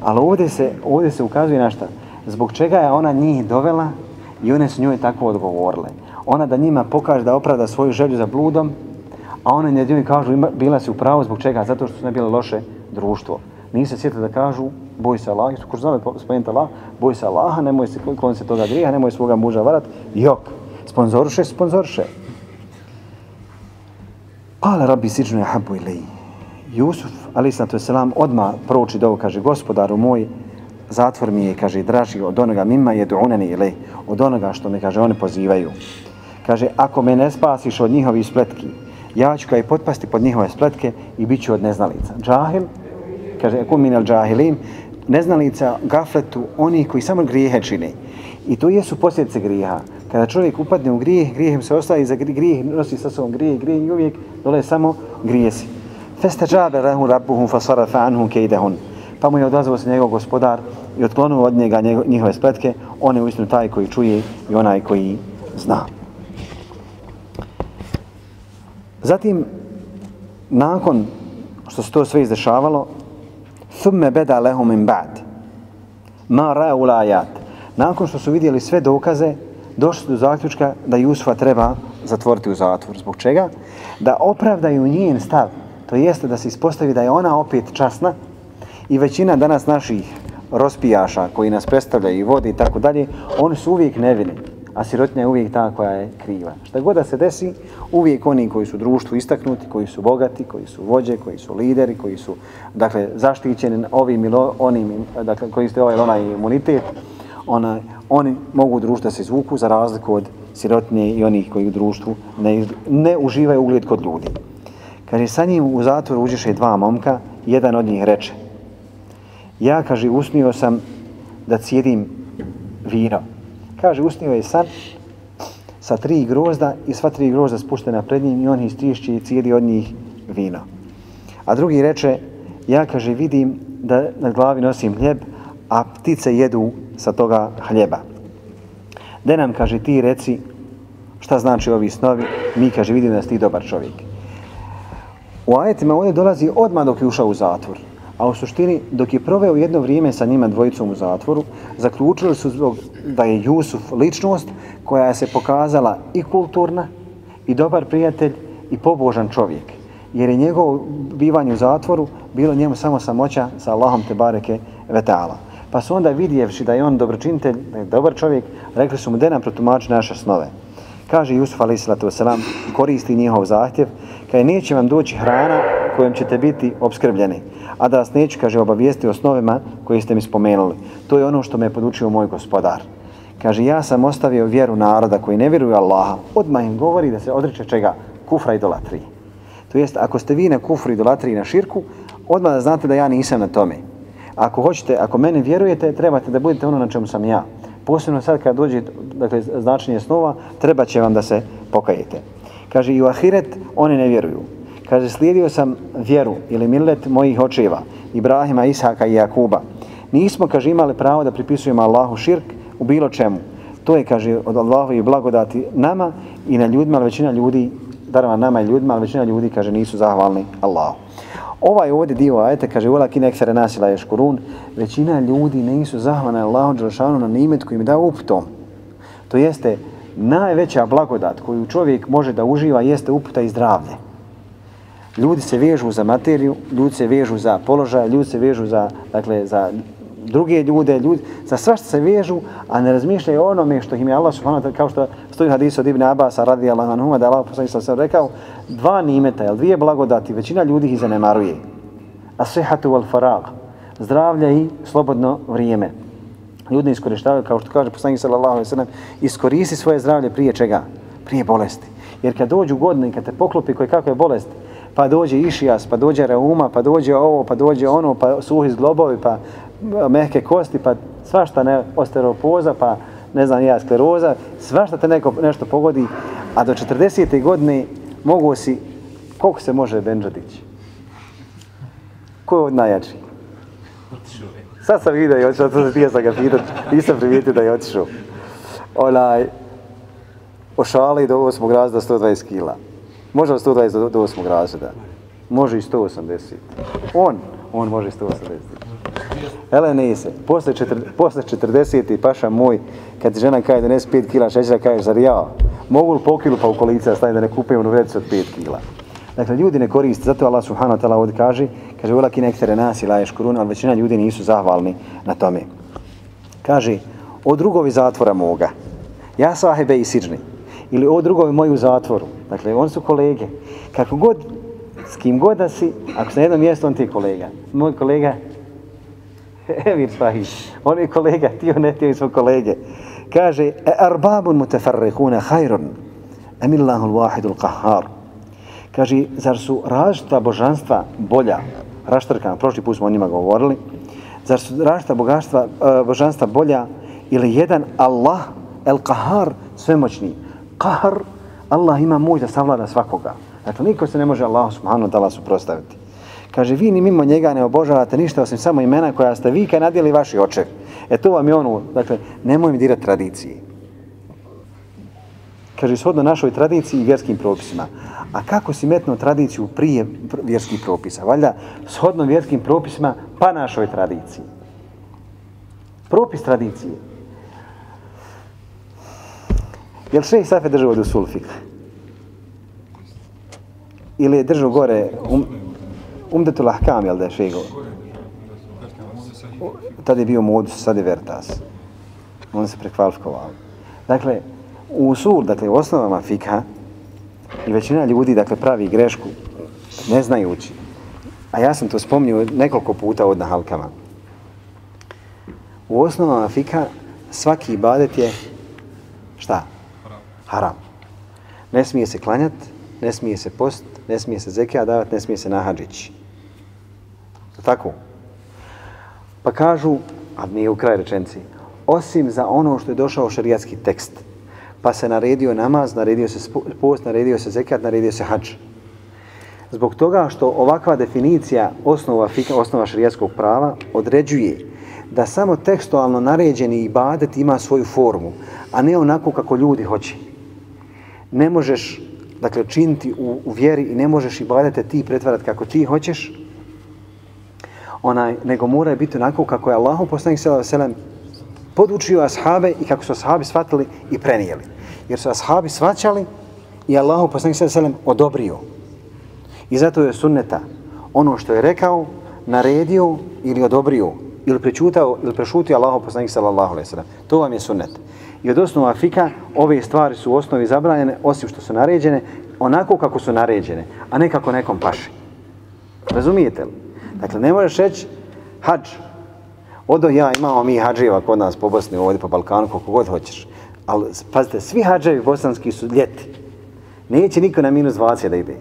Ali ovdje se, ovdje se ukazuje na šta? Zbog čega je ona njih dovela i one su njoj tako odgovorile. Ona da njima pokaže da opravda svoju želju za bludom, a one njoj kažu ima, bila si u pravu zbog čega? Zato što su ne bile loše društvo. Nisu se sjetili da kažu boj se Allah, su znali spomenuti Allah, boj se Allaha, nemoj se klon se toga grija, nemoj svoga muža varat, jok, sponzoruše, sponzoruše. Kale rabbi siđnu jahabu habu. Jusuf, ali sam to selam, odma proči dovu, kaže, gospodaru moj, zatvor mi je, kaže, draži od onoga mima je du'uneni ilai, od onoga što me, kaže, oni pozivaju. Kaže, ako me ne spasiš od njihovih spletki, ja ću kaj potpasti pod njihove spletke i bit ću od neznalica. Džahil, kaže, ekum minel džahilin, neznalica, gafletu, oni koji samo grijehe čine. I to jesu posljedice grijeha. Kada čovjek upadne u grijeh, grijehem se ostaje za grijeh, nosi sa sobom grijeh, grijeh i uvijek dole samo grijesi. Festa džabe rahu rabbuhum fasara fa'anhum kejdehun. Pa mu je odazvao se njegov gospodar i otklonuo od njega njihove spletke. On je uistinu taj koji čuje i onaj koji zna. Zatim, nakon što se to sve izdešavalo, thumme beda lehum im ba'd. Ma ra'u la'ajat. Nakon što su vidjeli sve dokaze, došli do zaključka da Jusufa treba zatvoriti u zatvor. Zbog čega? Da opravdaju njen stav. To jeste da se ispostavi da je ona opet časna i većina danas naših rospijaša koji nas predstavljaju i vode i tako dalje, oni su uvijek nevini, a sirotnja je uvijek ta koja je kriva. Šta god da se desi, uvijek oni koji su društvu istaknuti, koji su bogati, koji su vođe, koji su lideri, koji su dakle, zaštićeni ovim ili onim, dakle, koji ste ovaj onaj imunitet, onaj, oni mogu u društvu da se izvuku za razliku od sirotnje i onih koji u društvu ne, ne uživaju ugled kod ljudi. Kaže, sa njim u zatvor uđeše dva momka, jedan od njih reče, ja, kaže, usnio sam da cijedim vino. Kaže, usnio je san sa tri grozda i sva tri grozda spuštena pred njim i on istrišće i cijedi od njih vino. A drugi reče, ja, kaže, vidim da na glavi nosim hljeb, a ptice jedu sa toga hljeba. De nam, kaže, ti reci šta znači ovi snovi, mi, kaže, vidim da si ti dobar čovjek. U ajetima ovdje dolazi odmah dok je ušao u zatvor. A u suštini, dok je proveo jedno vrijeme sa njima dvojicom u zatvoru, zaključili su zbog da je Jusuf ličnost koja je se pokazala i kulturna, i dobar prijatelj, i pobožan čovjek. Jer je njegovo bivanje u zatvoru bilo njemu samo samoća sa Allahom te bareke vetala. Pa su onda vidjevši da je on dobročinitelj, da je dobar čovjek, rekli su mu da nam protumači naše snove. Kaže Jusuf a.s. koristi njihov zahtjev, kaj neće vam doći hrana kojom ćete biti obskrbljeni, a da vas neću, kaže, obavijesti o snovima koje ste mi spomenuli. To je ono što me je podučio moj gospodar. Kaže, ja sam ostavio vjeru naroda koji ne vjeruju Allaha. Odmah im govori da se odriče čega? Kufra idolatrije. To jest, ako ste vi na kufru idolatriji na širku, odmah da znate da ja nisam na tome. Ako hoćete, ako meni vjerujete, trebate da budete ono na čemu sam ja. Posebno sad kad dođe dakle, značenje snova, treba će vam da se pokajete. Kaže, i u ahiret oni ne vjeruju. Kaže, slijedio sam vjeru ili millet mojih očeva, Ibrahima, Ishaka i Jakuba. Nismo, kaže, imali pravo da pripisujemo Allahu širk u bilo čemu. To je, kaže, od Allahu i blagodati nama i na ljudima, ali većina ljudi, darva nama i ljudima, ali većina ljudi, kaže, nisu zahvalni Allahu. Ovaj ovdje dio ajete kaže Ula kine eksere nasila ješkurun Većina ljudi nisu zahvana Allahu Đelšanu na nimet koji im da uputom. To jeste najveća blagodat koju čovjek može da uživa jeste uputa i zdravlje. Ljudi se vežu za materiju, ljudi se vežu za položaj, ljudi se vežu za, dakle, za druge ljude, ljudi, za sve što se vežu, a ne razmišljaju o onome što im je Allah subhanahu kao što stoji hadis od Ibn Abbas, radi Allah da Allah poslanik sam rekao, dva nimeta, jel, dvije blagodati, većina ljudi ih zanemaruje. asihatu wal farag, zdravlje i slobodno vrijeme. Ljudi iskorištavaju, kao što kaže poslanik sallallahu alejhi ve sellem, iskoristi svoje zdravlje prije čega? Prije bolesti. Jer kad dođu godine, kad te poklopi koji kako je bolest, pa dođe išijas, pa dođe reuma, pa dođe ovo, pa dođe ono, pa suhi zglobovi, pa mehke kosti, pa svašta ne, osteropoza, pa ne znam ja, skleroza, svašta te neko, nešto pogodi, a do 40. godine mogu si, koliko se može benđatići? Ko je od najjači? Sad sam vidio i otišao, sad sam tije sam ga pitat, nisam primijetio da je otišao. Onaj, ošali do 8. razreda 120 kila. Može od 120 do, do 8. razreda. Može i 180. On, on može i 180. Ele Ise, posle, četir, posle 40. paša moj, kad ti žena kaže da nes 5 kila šećera, kažeš, zar ja, mogu li po kilu pa u kolica stavim da ne kupujem u vredicu od 5 kila. Dakle, ljudi ne koriste, zato Allah subhanahu wa ta'ala ovdje kaže, kaže, ulaki nektere nas laješ ješkurun, ali većina ljudi nisu zahvalni na tome. Kaže, o drugovi zatvora moga, ja sahibe i siđni, ili o drugovi moju zatvoru, dakle, oni su kolege, kako god, s kim god da si, ako se na jednom mjestu, on ti je kolega. Moj kolega, Emir Sahih, on je kolega, ti on ne ti smo kolege. Kaže, e arbabun mutafarrihuna hajrun, emillahul wahidul qahar. Kaže, zar su različita božanstva bolja, raštrkana, prošli put smo o njima govorili, zar su različita bogaštva, e, božanstva bolja ili jedan Allah, el qahar, svemoćni. Qahar, Allah ima moć da savlada svakoga. Dakle, niko se ne može Allah subhanahu wa ta'ala suprostaviti. Kaže, vi ni mimo njega ne obožavate ništa osim samo imena koja ste vi kad nadijeli vaši očevi. E to vam je ono, dakle, nemoj mi dirati tradiciji. Kaže, shodno našoj tradiciji i vjerskim propisima. A kako si metno tradiciju prije vjerskih propisa? Valjda, shodno vjerskim propisima pa našoj tradiciji. Propis tradicije. Jel šej Safe držao od sulfik? Ili je držao gore um, Umdetul Ahkam, jel da je šej Tada je bio modus, sad je Vertas. On se prekvalifikovao. Dakle, u Usul, dakle, u osnovama fikha, i većina ljudi, dakle, pravi grešku, ne znajući. A ja sam to spomnio nekoliko puta od nahalkama. U osnovama fika svaki ibadet je šta? haram. Ne smije se klanjat, ne smije se post, ne smije se zekija davat, ne smije se nahađići. Tako. Pa kažu, a nije u kraj rečenci, osim za ono što je došao šarijatski tekst, pa se naredio namaz, naredio se post, naredio se zekat, naredio se hađ. Zbog toga što ovakva definicija osnova, osnova šarijatskog prava određuje da samo tekstualno naređeni ibadet ima svoju formu, a ne onako kako ljudi hoće ne možeš dakle činiti u, u vjeri i ne možeš ibadete ti pretvarati kako ti hoćeš onaj nego mora biti onako kako je Allahu poslanik sallallahu alejhi ve sellem podučio ashabe i kako su ashabi shvatili i prenijeli jer su ashabi svaćali i Allahu poslanik sallallahu alejhi ve sellem odobrio i zato je sunneta ono što je rekao naredio ili odobrio ili prečutao ili prešutio Allahu poslanik sallallahu alejhi ve sellem to vam je sunnet I od osnova fika ove stvari su u osnovi zabranjene, osim što su naređene, onako kako su naređene, a ne kako nekom paši. Razumijete li? Dakle, ne možeš reći hađ. Odo ja imamo mi hađeva kod nas po Bosni, ovdje po Balkanu, koliko god hoćeš. Ali, pazite, svi hađevi bosanski su ljeti. Neće niko na minus 20 da ide.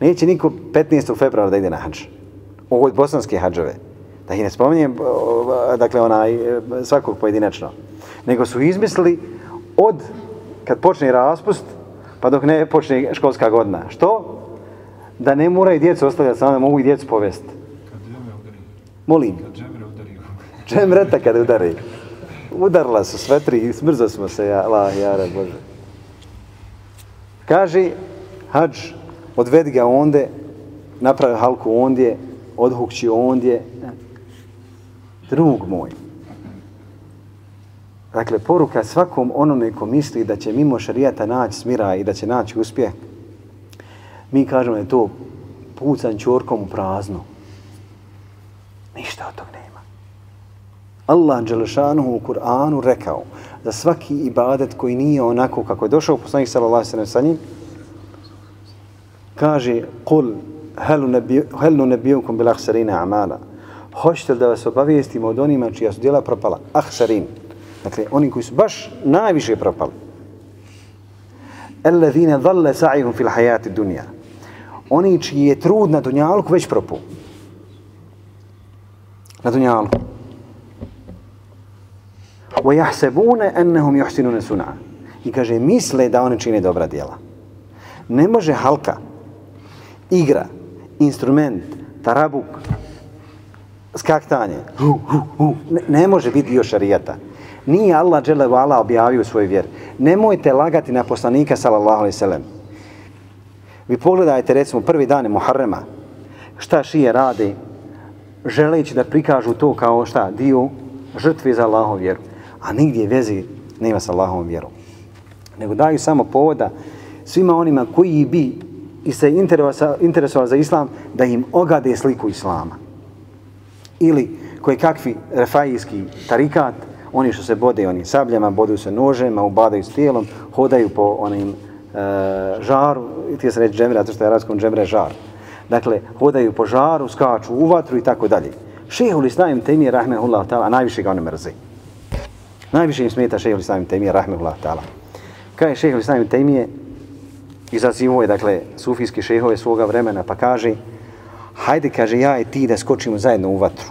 Neće niko 15. februara da ide na hađ. Ovo je bosanske hađove. Da ih ne spominjem, dakle, onaj, e, svakog pojedinačno nego su izmislili od kad počne raspust pa dok ne počne školska godina. Što? Da ne moraju djecu ostavljati samo, da mogu i djecu povesti. Molim. Kad džemre udari. Džemreta kad udari. Udarila su sve tri i smrzo smo se, ja, la, jara, Bože. Kaže, hađ, odvedi ga onde, napravi halku ondje, odhukći ondje. Drug moj, Dakle, poruka svakom onome ko misli da će mimo šarijata naći smira i da će naći uspjeh, mi kažemo da je to pucan čorkom u prazno. Ništa od tog nema. Allah Đelešanuhu u Kur'anu rekao da svaki ibadet koji nije onako kako je došao poslanik sallallahu alaihi sa njim, kaže, kul hel nu nebijukum bil ahsarine amala. Hoćete li da vas obavijestimo od onima čija su djela propala? Ahsarin. Dakle, oni koji su baš najviše propali. Alladhina dhalla sa'ihum fil hayati dunya. Oni čiji je trud na dunjalku već propu. Na dunjalu. وَيَحْسَبُونَ أَنَّهُمْ annahum سُنَعَ. I kaže misle da oni čine dobra djela. Ne može halka, igra, instrument, tarabuk, skaktanje. Ne, ne može biti dio šarijata. Nije Allah džele vala objavio svoj vjer. Nemojte lagati na poslanika sallallahu alaihi sallam. Vi pogledajte recimo prvi dane Muharrema, šta šije radi? Želeći da prikažu to kao šta, dio žrtve za Allahom vjeru. A nigdje vezi nema sa Allahom vjerom. Nego daju samo povoda svima onima koji bi i se interesovali za islam da im ogade sliku islama. Ili koji kakvi refajijski tarikat, oni što se bode oni sabljama, bodu se nožema, ubadaju s tijelom, hodaju po onim e, žaru, ti se reći džemre, zato što je arabskom džemre žar. Dakle, hodaju po žaru, skaču u vatru i tako dalje. Šehul Islam Temije, rahmehullah ta'ala, najviše ga one mrze. Najviše im smeta šehul Islam Temije, rahmehullah ta'ala. Kaj je šehul Islam Temije, izazivo je, dakle, sufijski šehove svoga vremena, pa kaže, hajde, kaže, ja i ti da skočimo zajedno u vatru.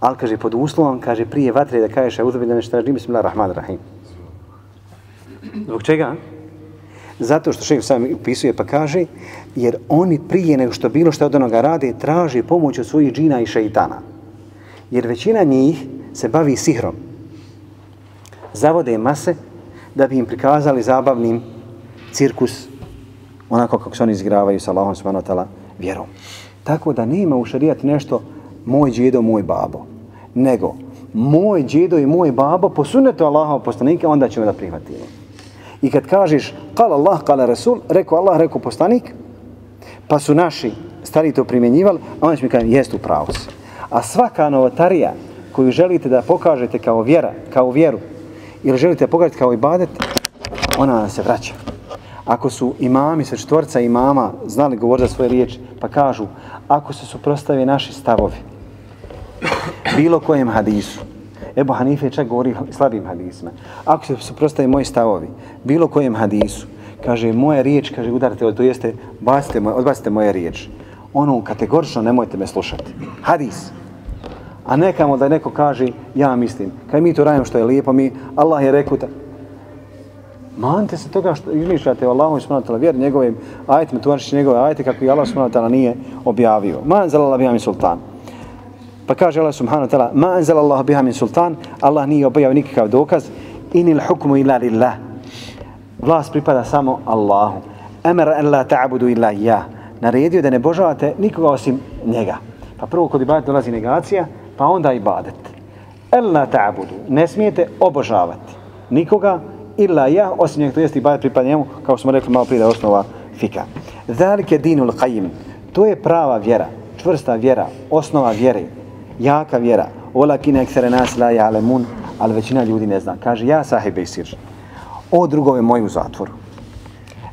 Ali, kaže, pod uslovom, kaže, prije vatre da kažeš, a uzubim da nešto rađim, bismillah, rahman, rahim. Zbog čega? Zato što šehov sam upisuje pa kaže, jer oni prije nego što bilo što od onoga rade, traže pomoć od svojih džina i šeitana. Jer većina njih se bavi sihrom. Zavode mase da bi im prikazali zabavnim cirkus, onako kako se oni izgravaju sa Allahom subhanahu wa vjerom. Tako da nema u šarijat nešto moj djedo, moj babo, nego moj djedo i moj babo po sunnetu Allahov poslanika, onda ćemo da prihvatimo. I kad kažeš kala Allah, kala Rasul, rekao Allah, rekao poslanik, pa su naši stari to primjenjivali, a onda će mi kažem, jest u pravu A svaka novotarija koju želite da pokažete kao vjera, kao vjeru, ili želite pokažete kao ibadet, ona se vraća. Ako su imami sa četvorca imama znali govoriti za svoje riječi, pa kažu, ako se suprostave naši stavovi, bilo kojem hadisu, Ebu Hanife čak govori slabim hadisima, ako se suprostave moji stavovi, bilo kojem hadisu, kaže, moja riječ, kaže, udarite, to jeste, bacite moje, odbacite moje riječ. Ono, kategorično nemojte me slušati. Hadis. A nekamo da neko kaže, ja mislim, kaj mi to radimo što je lijepo, mi, Allah je rekao, Manite se toga što izmišljate o Allahu subhanahu vjer njegovim ajetima, tumačići njegove ajete kako je Allah subhanahu nije objavio. Ma anzala Allah biha min sultan. Pa kaže Allah subhanahu ta'ala, ma anzala Allah biha min sultan, Allah nije objavio nikakav dokaz, inil hukmu illa lillah. Vlast pripada samo Allahu. Emer an la ta'budu illa ja. Naredio da ne božavate nikoga osim njega. Pa prvo kod ibadet dolazi negacija, pa onda ibadet. Ella ta'budu. Ne smijete obožavati nikoga illa ja, osim njega, to jeste ibadet pripada njemu, kao smo rekli malo prije da je osnova fika. Zalike dinul qajim, to je prava vjera, čvrsta vjera, osnova vjere, jaka vjera. Ola kine eksere nas la ja'lemun, ali većina ljudi ne zna. Kaže, ja sahibe i sir, o drugove moji u zatvoru.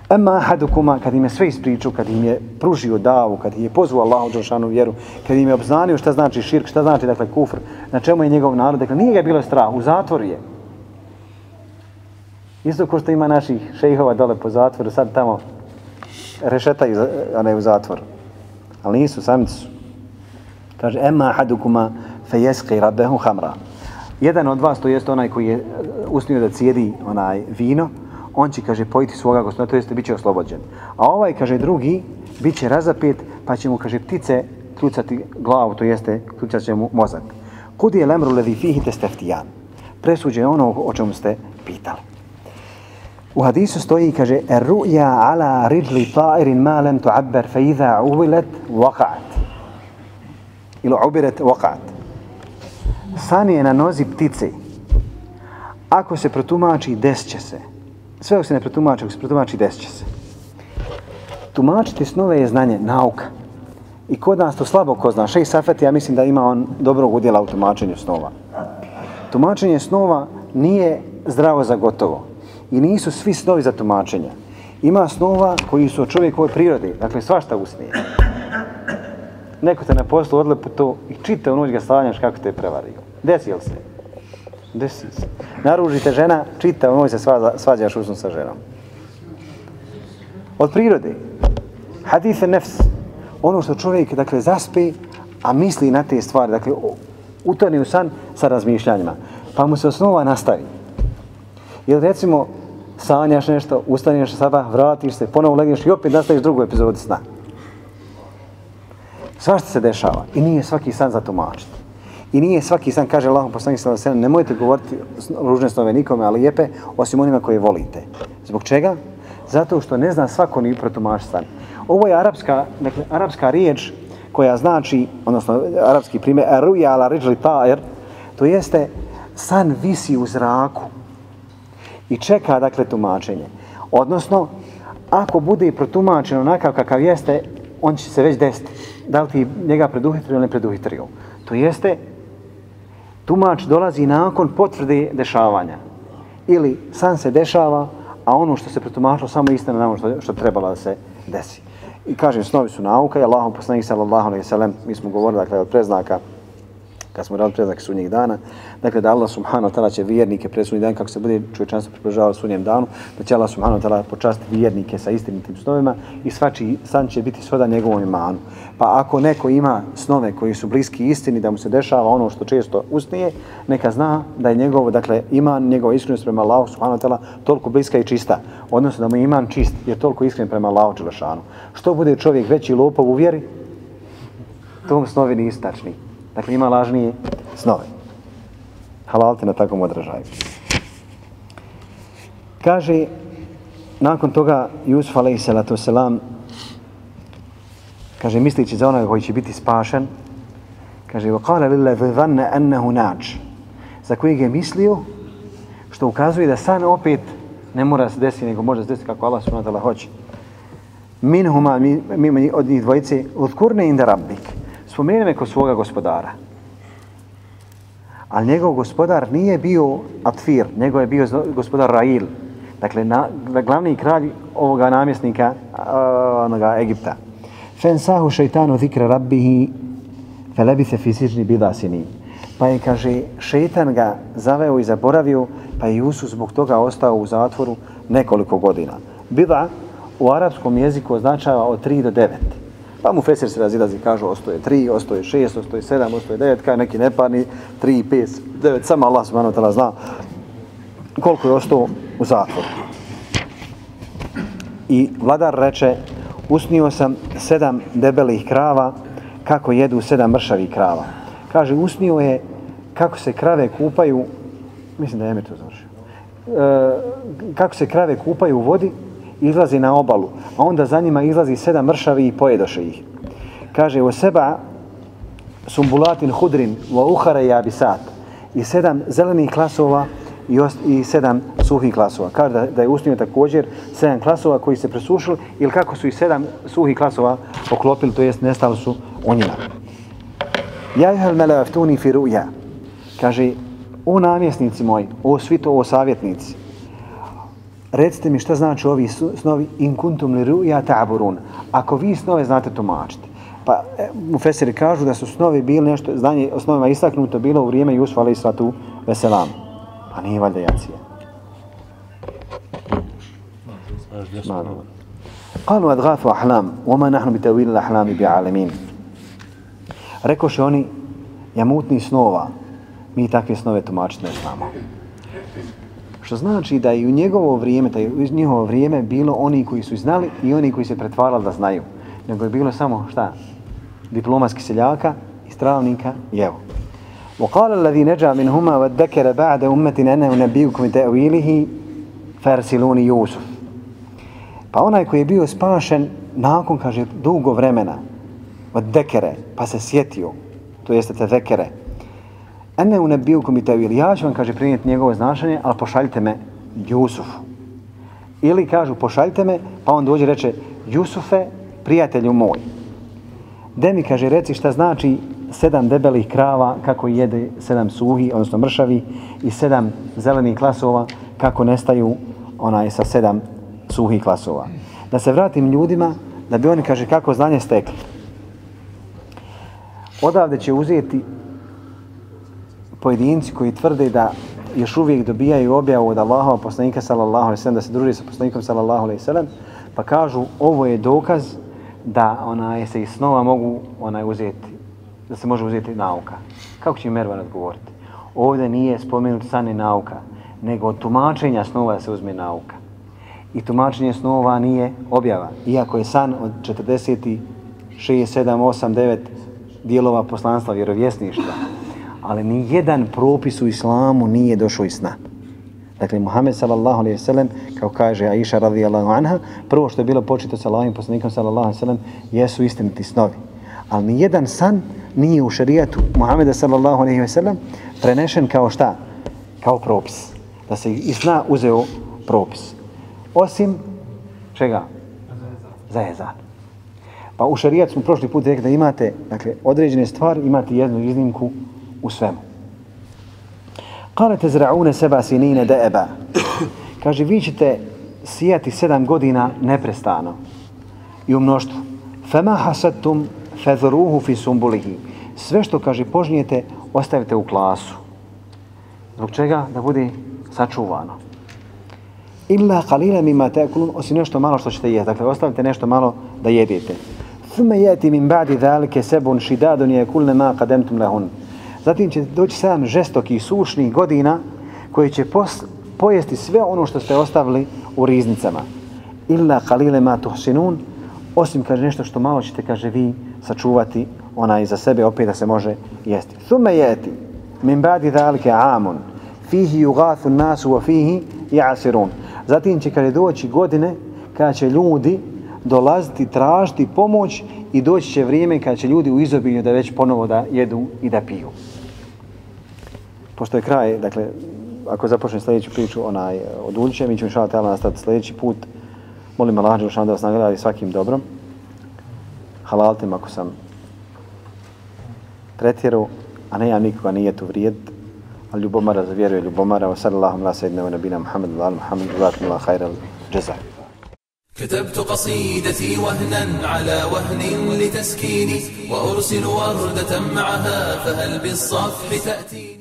Ema hadukuma, kad im je sve ispričao, kad im je pružio davu, kad im je pozvao Allahu Đelšanu vjeru, kad im je obznanio šta znači širk, šta znači dakle kufr, na čemu je njegov narod, dakle nije ga bilo strah, u zatvoru je. Isto ko što ima naših šejhova dole po zatvoru, sad tamo rešetaju a ne u zatvoru. Ali nisu, sami su. Kaže, ema hadukuma fe jeski rabbehu hamra. Jedan od vas, to jest onaj koji je usnio da cijedi onaj vino, on će, kaže, pojiti svoga gospodina, to jeste, bit će oslobođen. A ovaj, kaže, drugi, bit će razapet, pa će mu, kaže, ptice kljucati glavu, to jeste, kljucat će mu mozak. Kud je lemru levi fihi te steftijan? Presuđe ono o čemu ste pitali. U hadisu stoji i kaže Ru'ja ala ridli ta'irin ma lem tu'abber fe iza uvilet waqa'at. Ili ubiret waqa'at. San je na nozi ptice. Ako se protumači, desće se. Sve ako se ne protumači, ako se protumači, desće se. Tumačiti snove je znanje, nauka. I kod nas to slabo ko zna. Šej Safet, ja mislim da ima on dobrog udjela u tumačenju snova. Tumačenje snova nije zdravo za gotovo. I nisu svi snovi za tumačenje. Ima snova koji su od čovjekove prirode, dakle svašta usnije. neko te na poslu odlepu to i čita u noć ga slanjaš kako te je prevario. Desi li se? Desi se. Naružite žena, čita moj se svađa, svađaš usno sa ženom. Od prirode. Hadith nefs. Ono što čovjek, dakle, zaspe, a misli na te stvari, dakle, utoni u san sa razmišljanjima. Pa mu se osnova nastavi. Jer recimo, sanjaš nešto, ustaneš sabah, vratiš se, ponovo legneš i opet nastaviš drugu epizodu sna. Svašta se dešava i nije svaki san za tumačiti. I nije svaki san, kaže Allah poslanik sallallahu alejhi nemojte govoriti ružne snove nikome, ali lijepe, osim onima koje volite. Zbog čega? Zato što ne zna svako ni protumačiti san. Ovo je arapska, dakle, arapska riječ koja znači, odnosno arapski primjer, ruja ala rijli ta'ir, to jeste san visi u zraku i čeka, dakle, tumačenje. Odnosno, ako bude i onakav kakav jeste, on će se već desiti. Da li ti njega preduhitrio ili ne preduhitrio. To jeste, tumač dolazi nakon potvrde dešavanja. Ili san se dešava, a ono što se pretumačilo samo istina na ono što, što trebalo da se desi. I kažem, snovi su nauka i Allahom poslanih sallallahu alaihi sallam, mi smo govorili dakle, od preznaka kad smo radili preznak sunnjeg dana, dakle da Allah subhanahu wa ta'ala će vjernike pred sunnjeg dan, kako se bude čovječanstvo približavalo sunnjem danu, da će Allah subhanahu wa ta'ala počastiti vjernike sa istinitim snovima i svači san će biti svoda njegovom imanu. Pa ako neko ima snove koji su bliski istini, da mu se dešava ono što često usnije, neka zna da je njegov, dakle, iman, njegova iskrenost prema Allahu subhanahu wa ta'ala toliko bliska i čista. Odnosno da mu iman čist je toliko iskren prema Allahu Đelešanu. Što bude čovjek veći lopov u vjeri, tom snovi nisu tačni. Dakle, ima lažnije snove. Halal te na takvom odražaju. Kaže, nakon toga Jusuf a.s. kaže, mislići za onoga koji će biti spašen, kaže, وَقَالَ لِلَّذِ ظَنَّ أَنَّهُ نَاج za kojeg je mislio, što ukazuje da san opet ne mora se desiti, nego može se desiti kako Allah subhanahu hoće. Min huma, mi, mi, od njih dvojice, odkurne inda rabbik spomeni me kod svoga gospodara. Ali njegov gospodar nije bio Atfir, njegov je bio gospodar Rail. Dakle, na, glavni kralj ovoga namjesnika onoga Egipta. Fen sahu šeitanu zikra rabbihi felebise fi fizični bidasini. Pa je, kaže, šeitan ga zaveo i zaboravio, pa je Jusuf zbog toga ostao u zatvoru nekoliko godina. Bida u arapskom jeziku označava od 3 do 9. Pa mu Fesir se razilazi, kažu ostoje 3, ostoje 6, ostoje 7, ostoje 9, kaj neki neparni, 3, 5, 9, samo Allah subhanahu ta'ala zna koliko je ostao u zatvoru. I vladar reče, usnio sam sedam debelih krava kako jedu sedam mršavih krava. Kaže, usnio je kako se krave kupaju, mislim da je to završio, e, kako se krave kupaju u vodi izlazi na obalu, a onda za njima izlazi sedam mršavi i pojedoše ih. Kaže, o seba sumbulatin hudrin wa uhara i abisat i sedam zelenih klasova i, ost, i sedam suhih klasova. Kaže da, da je usnio također sedam klasova koji se presušili ili kako su i sedam suhih klasova poklopili, to jest nestali su u njima. Ja juhel mele aftuni fi ruja. Kaže, o namjesnici moji, o svito, o savjetnici, recite mi šta znači ovi snovi in kuntum li ruja ta'burun. Ako vi snove znate tumačiti. Pa e, mu fesiri kažu da su snovi bili nešto, znanje o snovima istaknuto bilo u vrijeme Jusufa alaih sallatu veselam. Pa nije valjda jacija. Kalu adgafu ahlam, oma nahnu bi tawil ahlami bi alemin. Rekoše oni, jamutni snova, mi takve snove tumačiti ne znamo. Što znači da i u njegovo vrijeme, da je u njihovo vrijeme bilo oni koji su znali i oni koji se pretvarali da znaju. Nego je bilo samo šta? Diplomatski seljaka i stravnika i evo. وقال الذي نجا منهما وذكر بعد أمة أنه نبيكم تأويله فارسلوني يوسف Pa onaj koji je bio spašen nakon, kaže, dugo vremena od dekere, pa se sjetio, to jeste te dekere, ene u nebiju kom i tevili, ja ću vam, kaže, prinijeti njegovo znašanje, ali pošaljite me Jusufu. Ili kažu, pošaljite me, pa on dođe reče, Jusufe, prijatelju moj. De mi, kaže, reci šta znači sedam debelih krava, kako jede sedam suhi, odnosno mršavi, i sedam zelenih klasova, kako nestaju onaj sa sedam suhih klasova. Da se vratim ljudima, da bi oni, kaže, kako znanje stekli. Odavde će uzeti pojedinci koji tvrde da još uvijek dobijaju objavu od Allahova poslanika sallallahu alejhi ve sellem da se druži sa poslanikom sallallahu alejhi ve sellem pa kažu ovo je dokaz da ona se iz snova mogu onaj uzeti da se može uzeti nauka. Kako će Mervan odgovoriti? Ovdje nije spomenut san i nauka, nego od tumačenja snova da se uzme nauka. I tumačenje snova nije objava. Iako je san od 46, 7, 8, 9 dijelova poslanstva vjerovjesništva. Ali ni jedan propis u islamu nije došao iz sna. Dakle, Muhammed sallallahu alaihi sallam, kao kaže Aisha radijallahu anha, prvo što je bilo počito sa Allahim poslanikom sallallahu alaihi sallam, jesu istiniti snovi. Ali ni jedan san nije u šarijatu Muhameda sallallahu alaihi sallam prenešen kao šta? Kao propis. Da se iz sna uzeo propis. Osim čega? Za jezan. Pa u šarijat smo prošli put rekli da imate dakle, određene stvari, imate jednu iznimku u svemu. Kale te zraune seba sinine deeba. Kaže, vi ćete sijati sedam godina neprestano i u mnoštvu. Fema hasadtum fezruhu fi sumbulihi. Sve što, kaže, požnijete, ostavite u klasu. Zbog čega? Da bude sačuvano. Illa qalila mimma ta'kulun, osim nešto malo što ćete jesti. Dakle, ostavite nešto malo da jedete. Thumma yati min ba'di dhalika sabun shidadun yakulna ma qadamtum lahun. Zatim će doći sedam žestokih sušnih godina koji će pos, pojesti sve ono što ste ostavili u riznicama. Illa kalile ma tuhsinun, osim kaže nešto što malo ćete kaže vi sačuvati onaj za sebe opet da se može jesti. Thume jeti min ba'di dhalike amun fihi yugathu nasu wa fihi ya'sirun. Zatim će kada doći godine kada će ljudi dolaziti, tražiti pomoć i doći će vrijeme kada će ljudi u izobilju da već ponovo da jedu i da piju Pošto je kraj, dakle, ako započnem sljedeću priču, onaj, od uliče, mi ćemo šalati Allah nastati sljedeći put. Molim Allah, da vas nagradi svakim dobrom. Halaltim ako sam pretjeru, a ne ja nikoga nije tu vrijed, a ljubomara za vjeru je ljubomara. Wa sallallahu ala sayyidina wa nabina Muhammad wa ala Muhammad wa ala khairal jazaa. كتبت قصيدتي وهنا على وهن لتسكيني وأرسل وردة معها فهل بالصفح تأتيني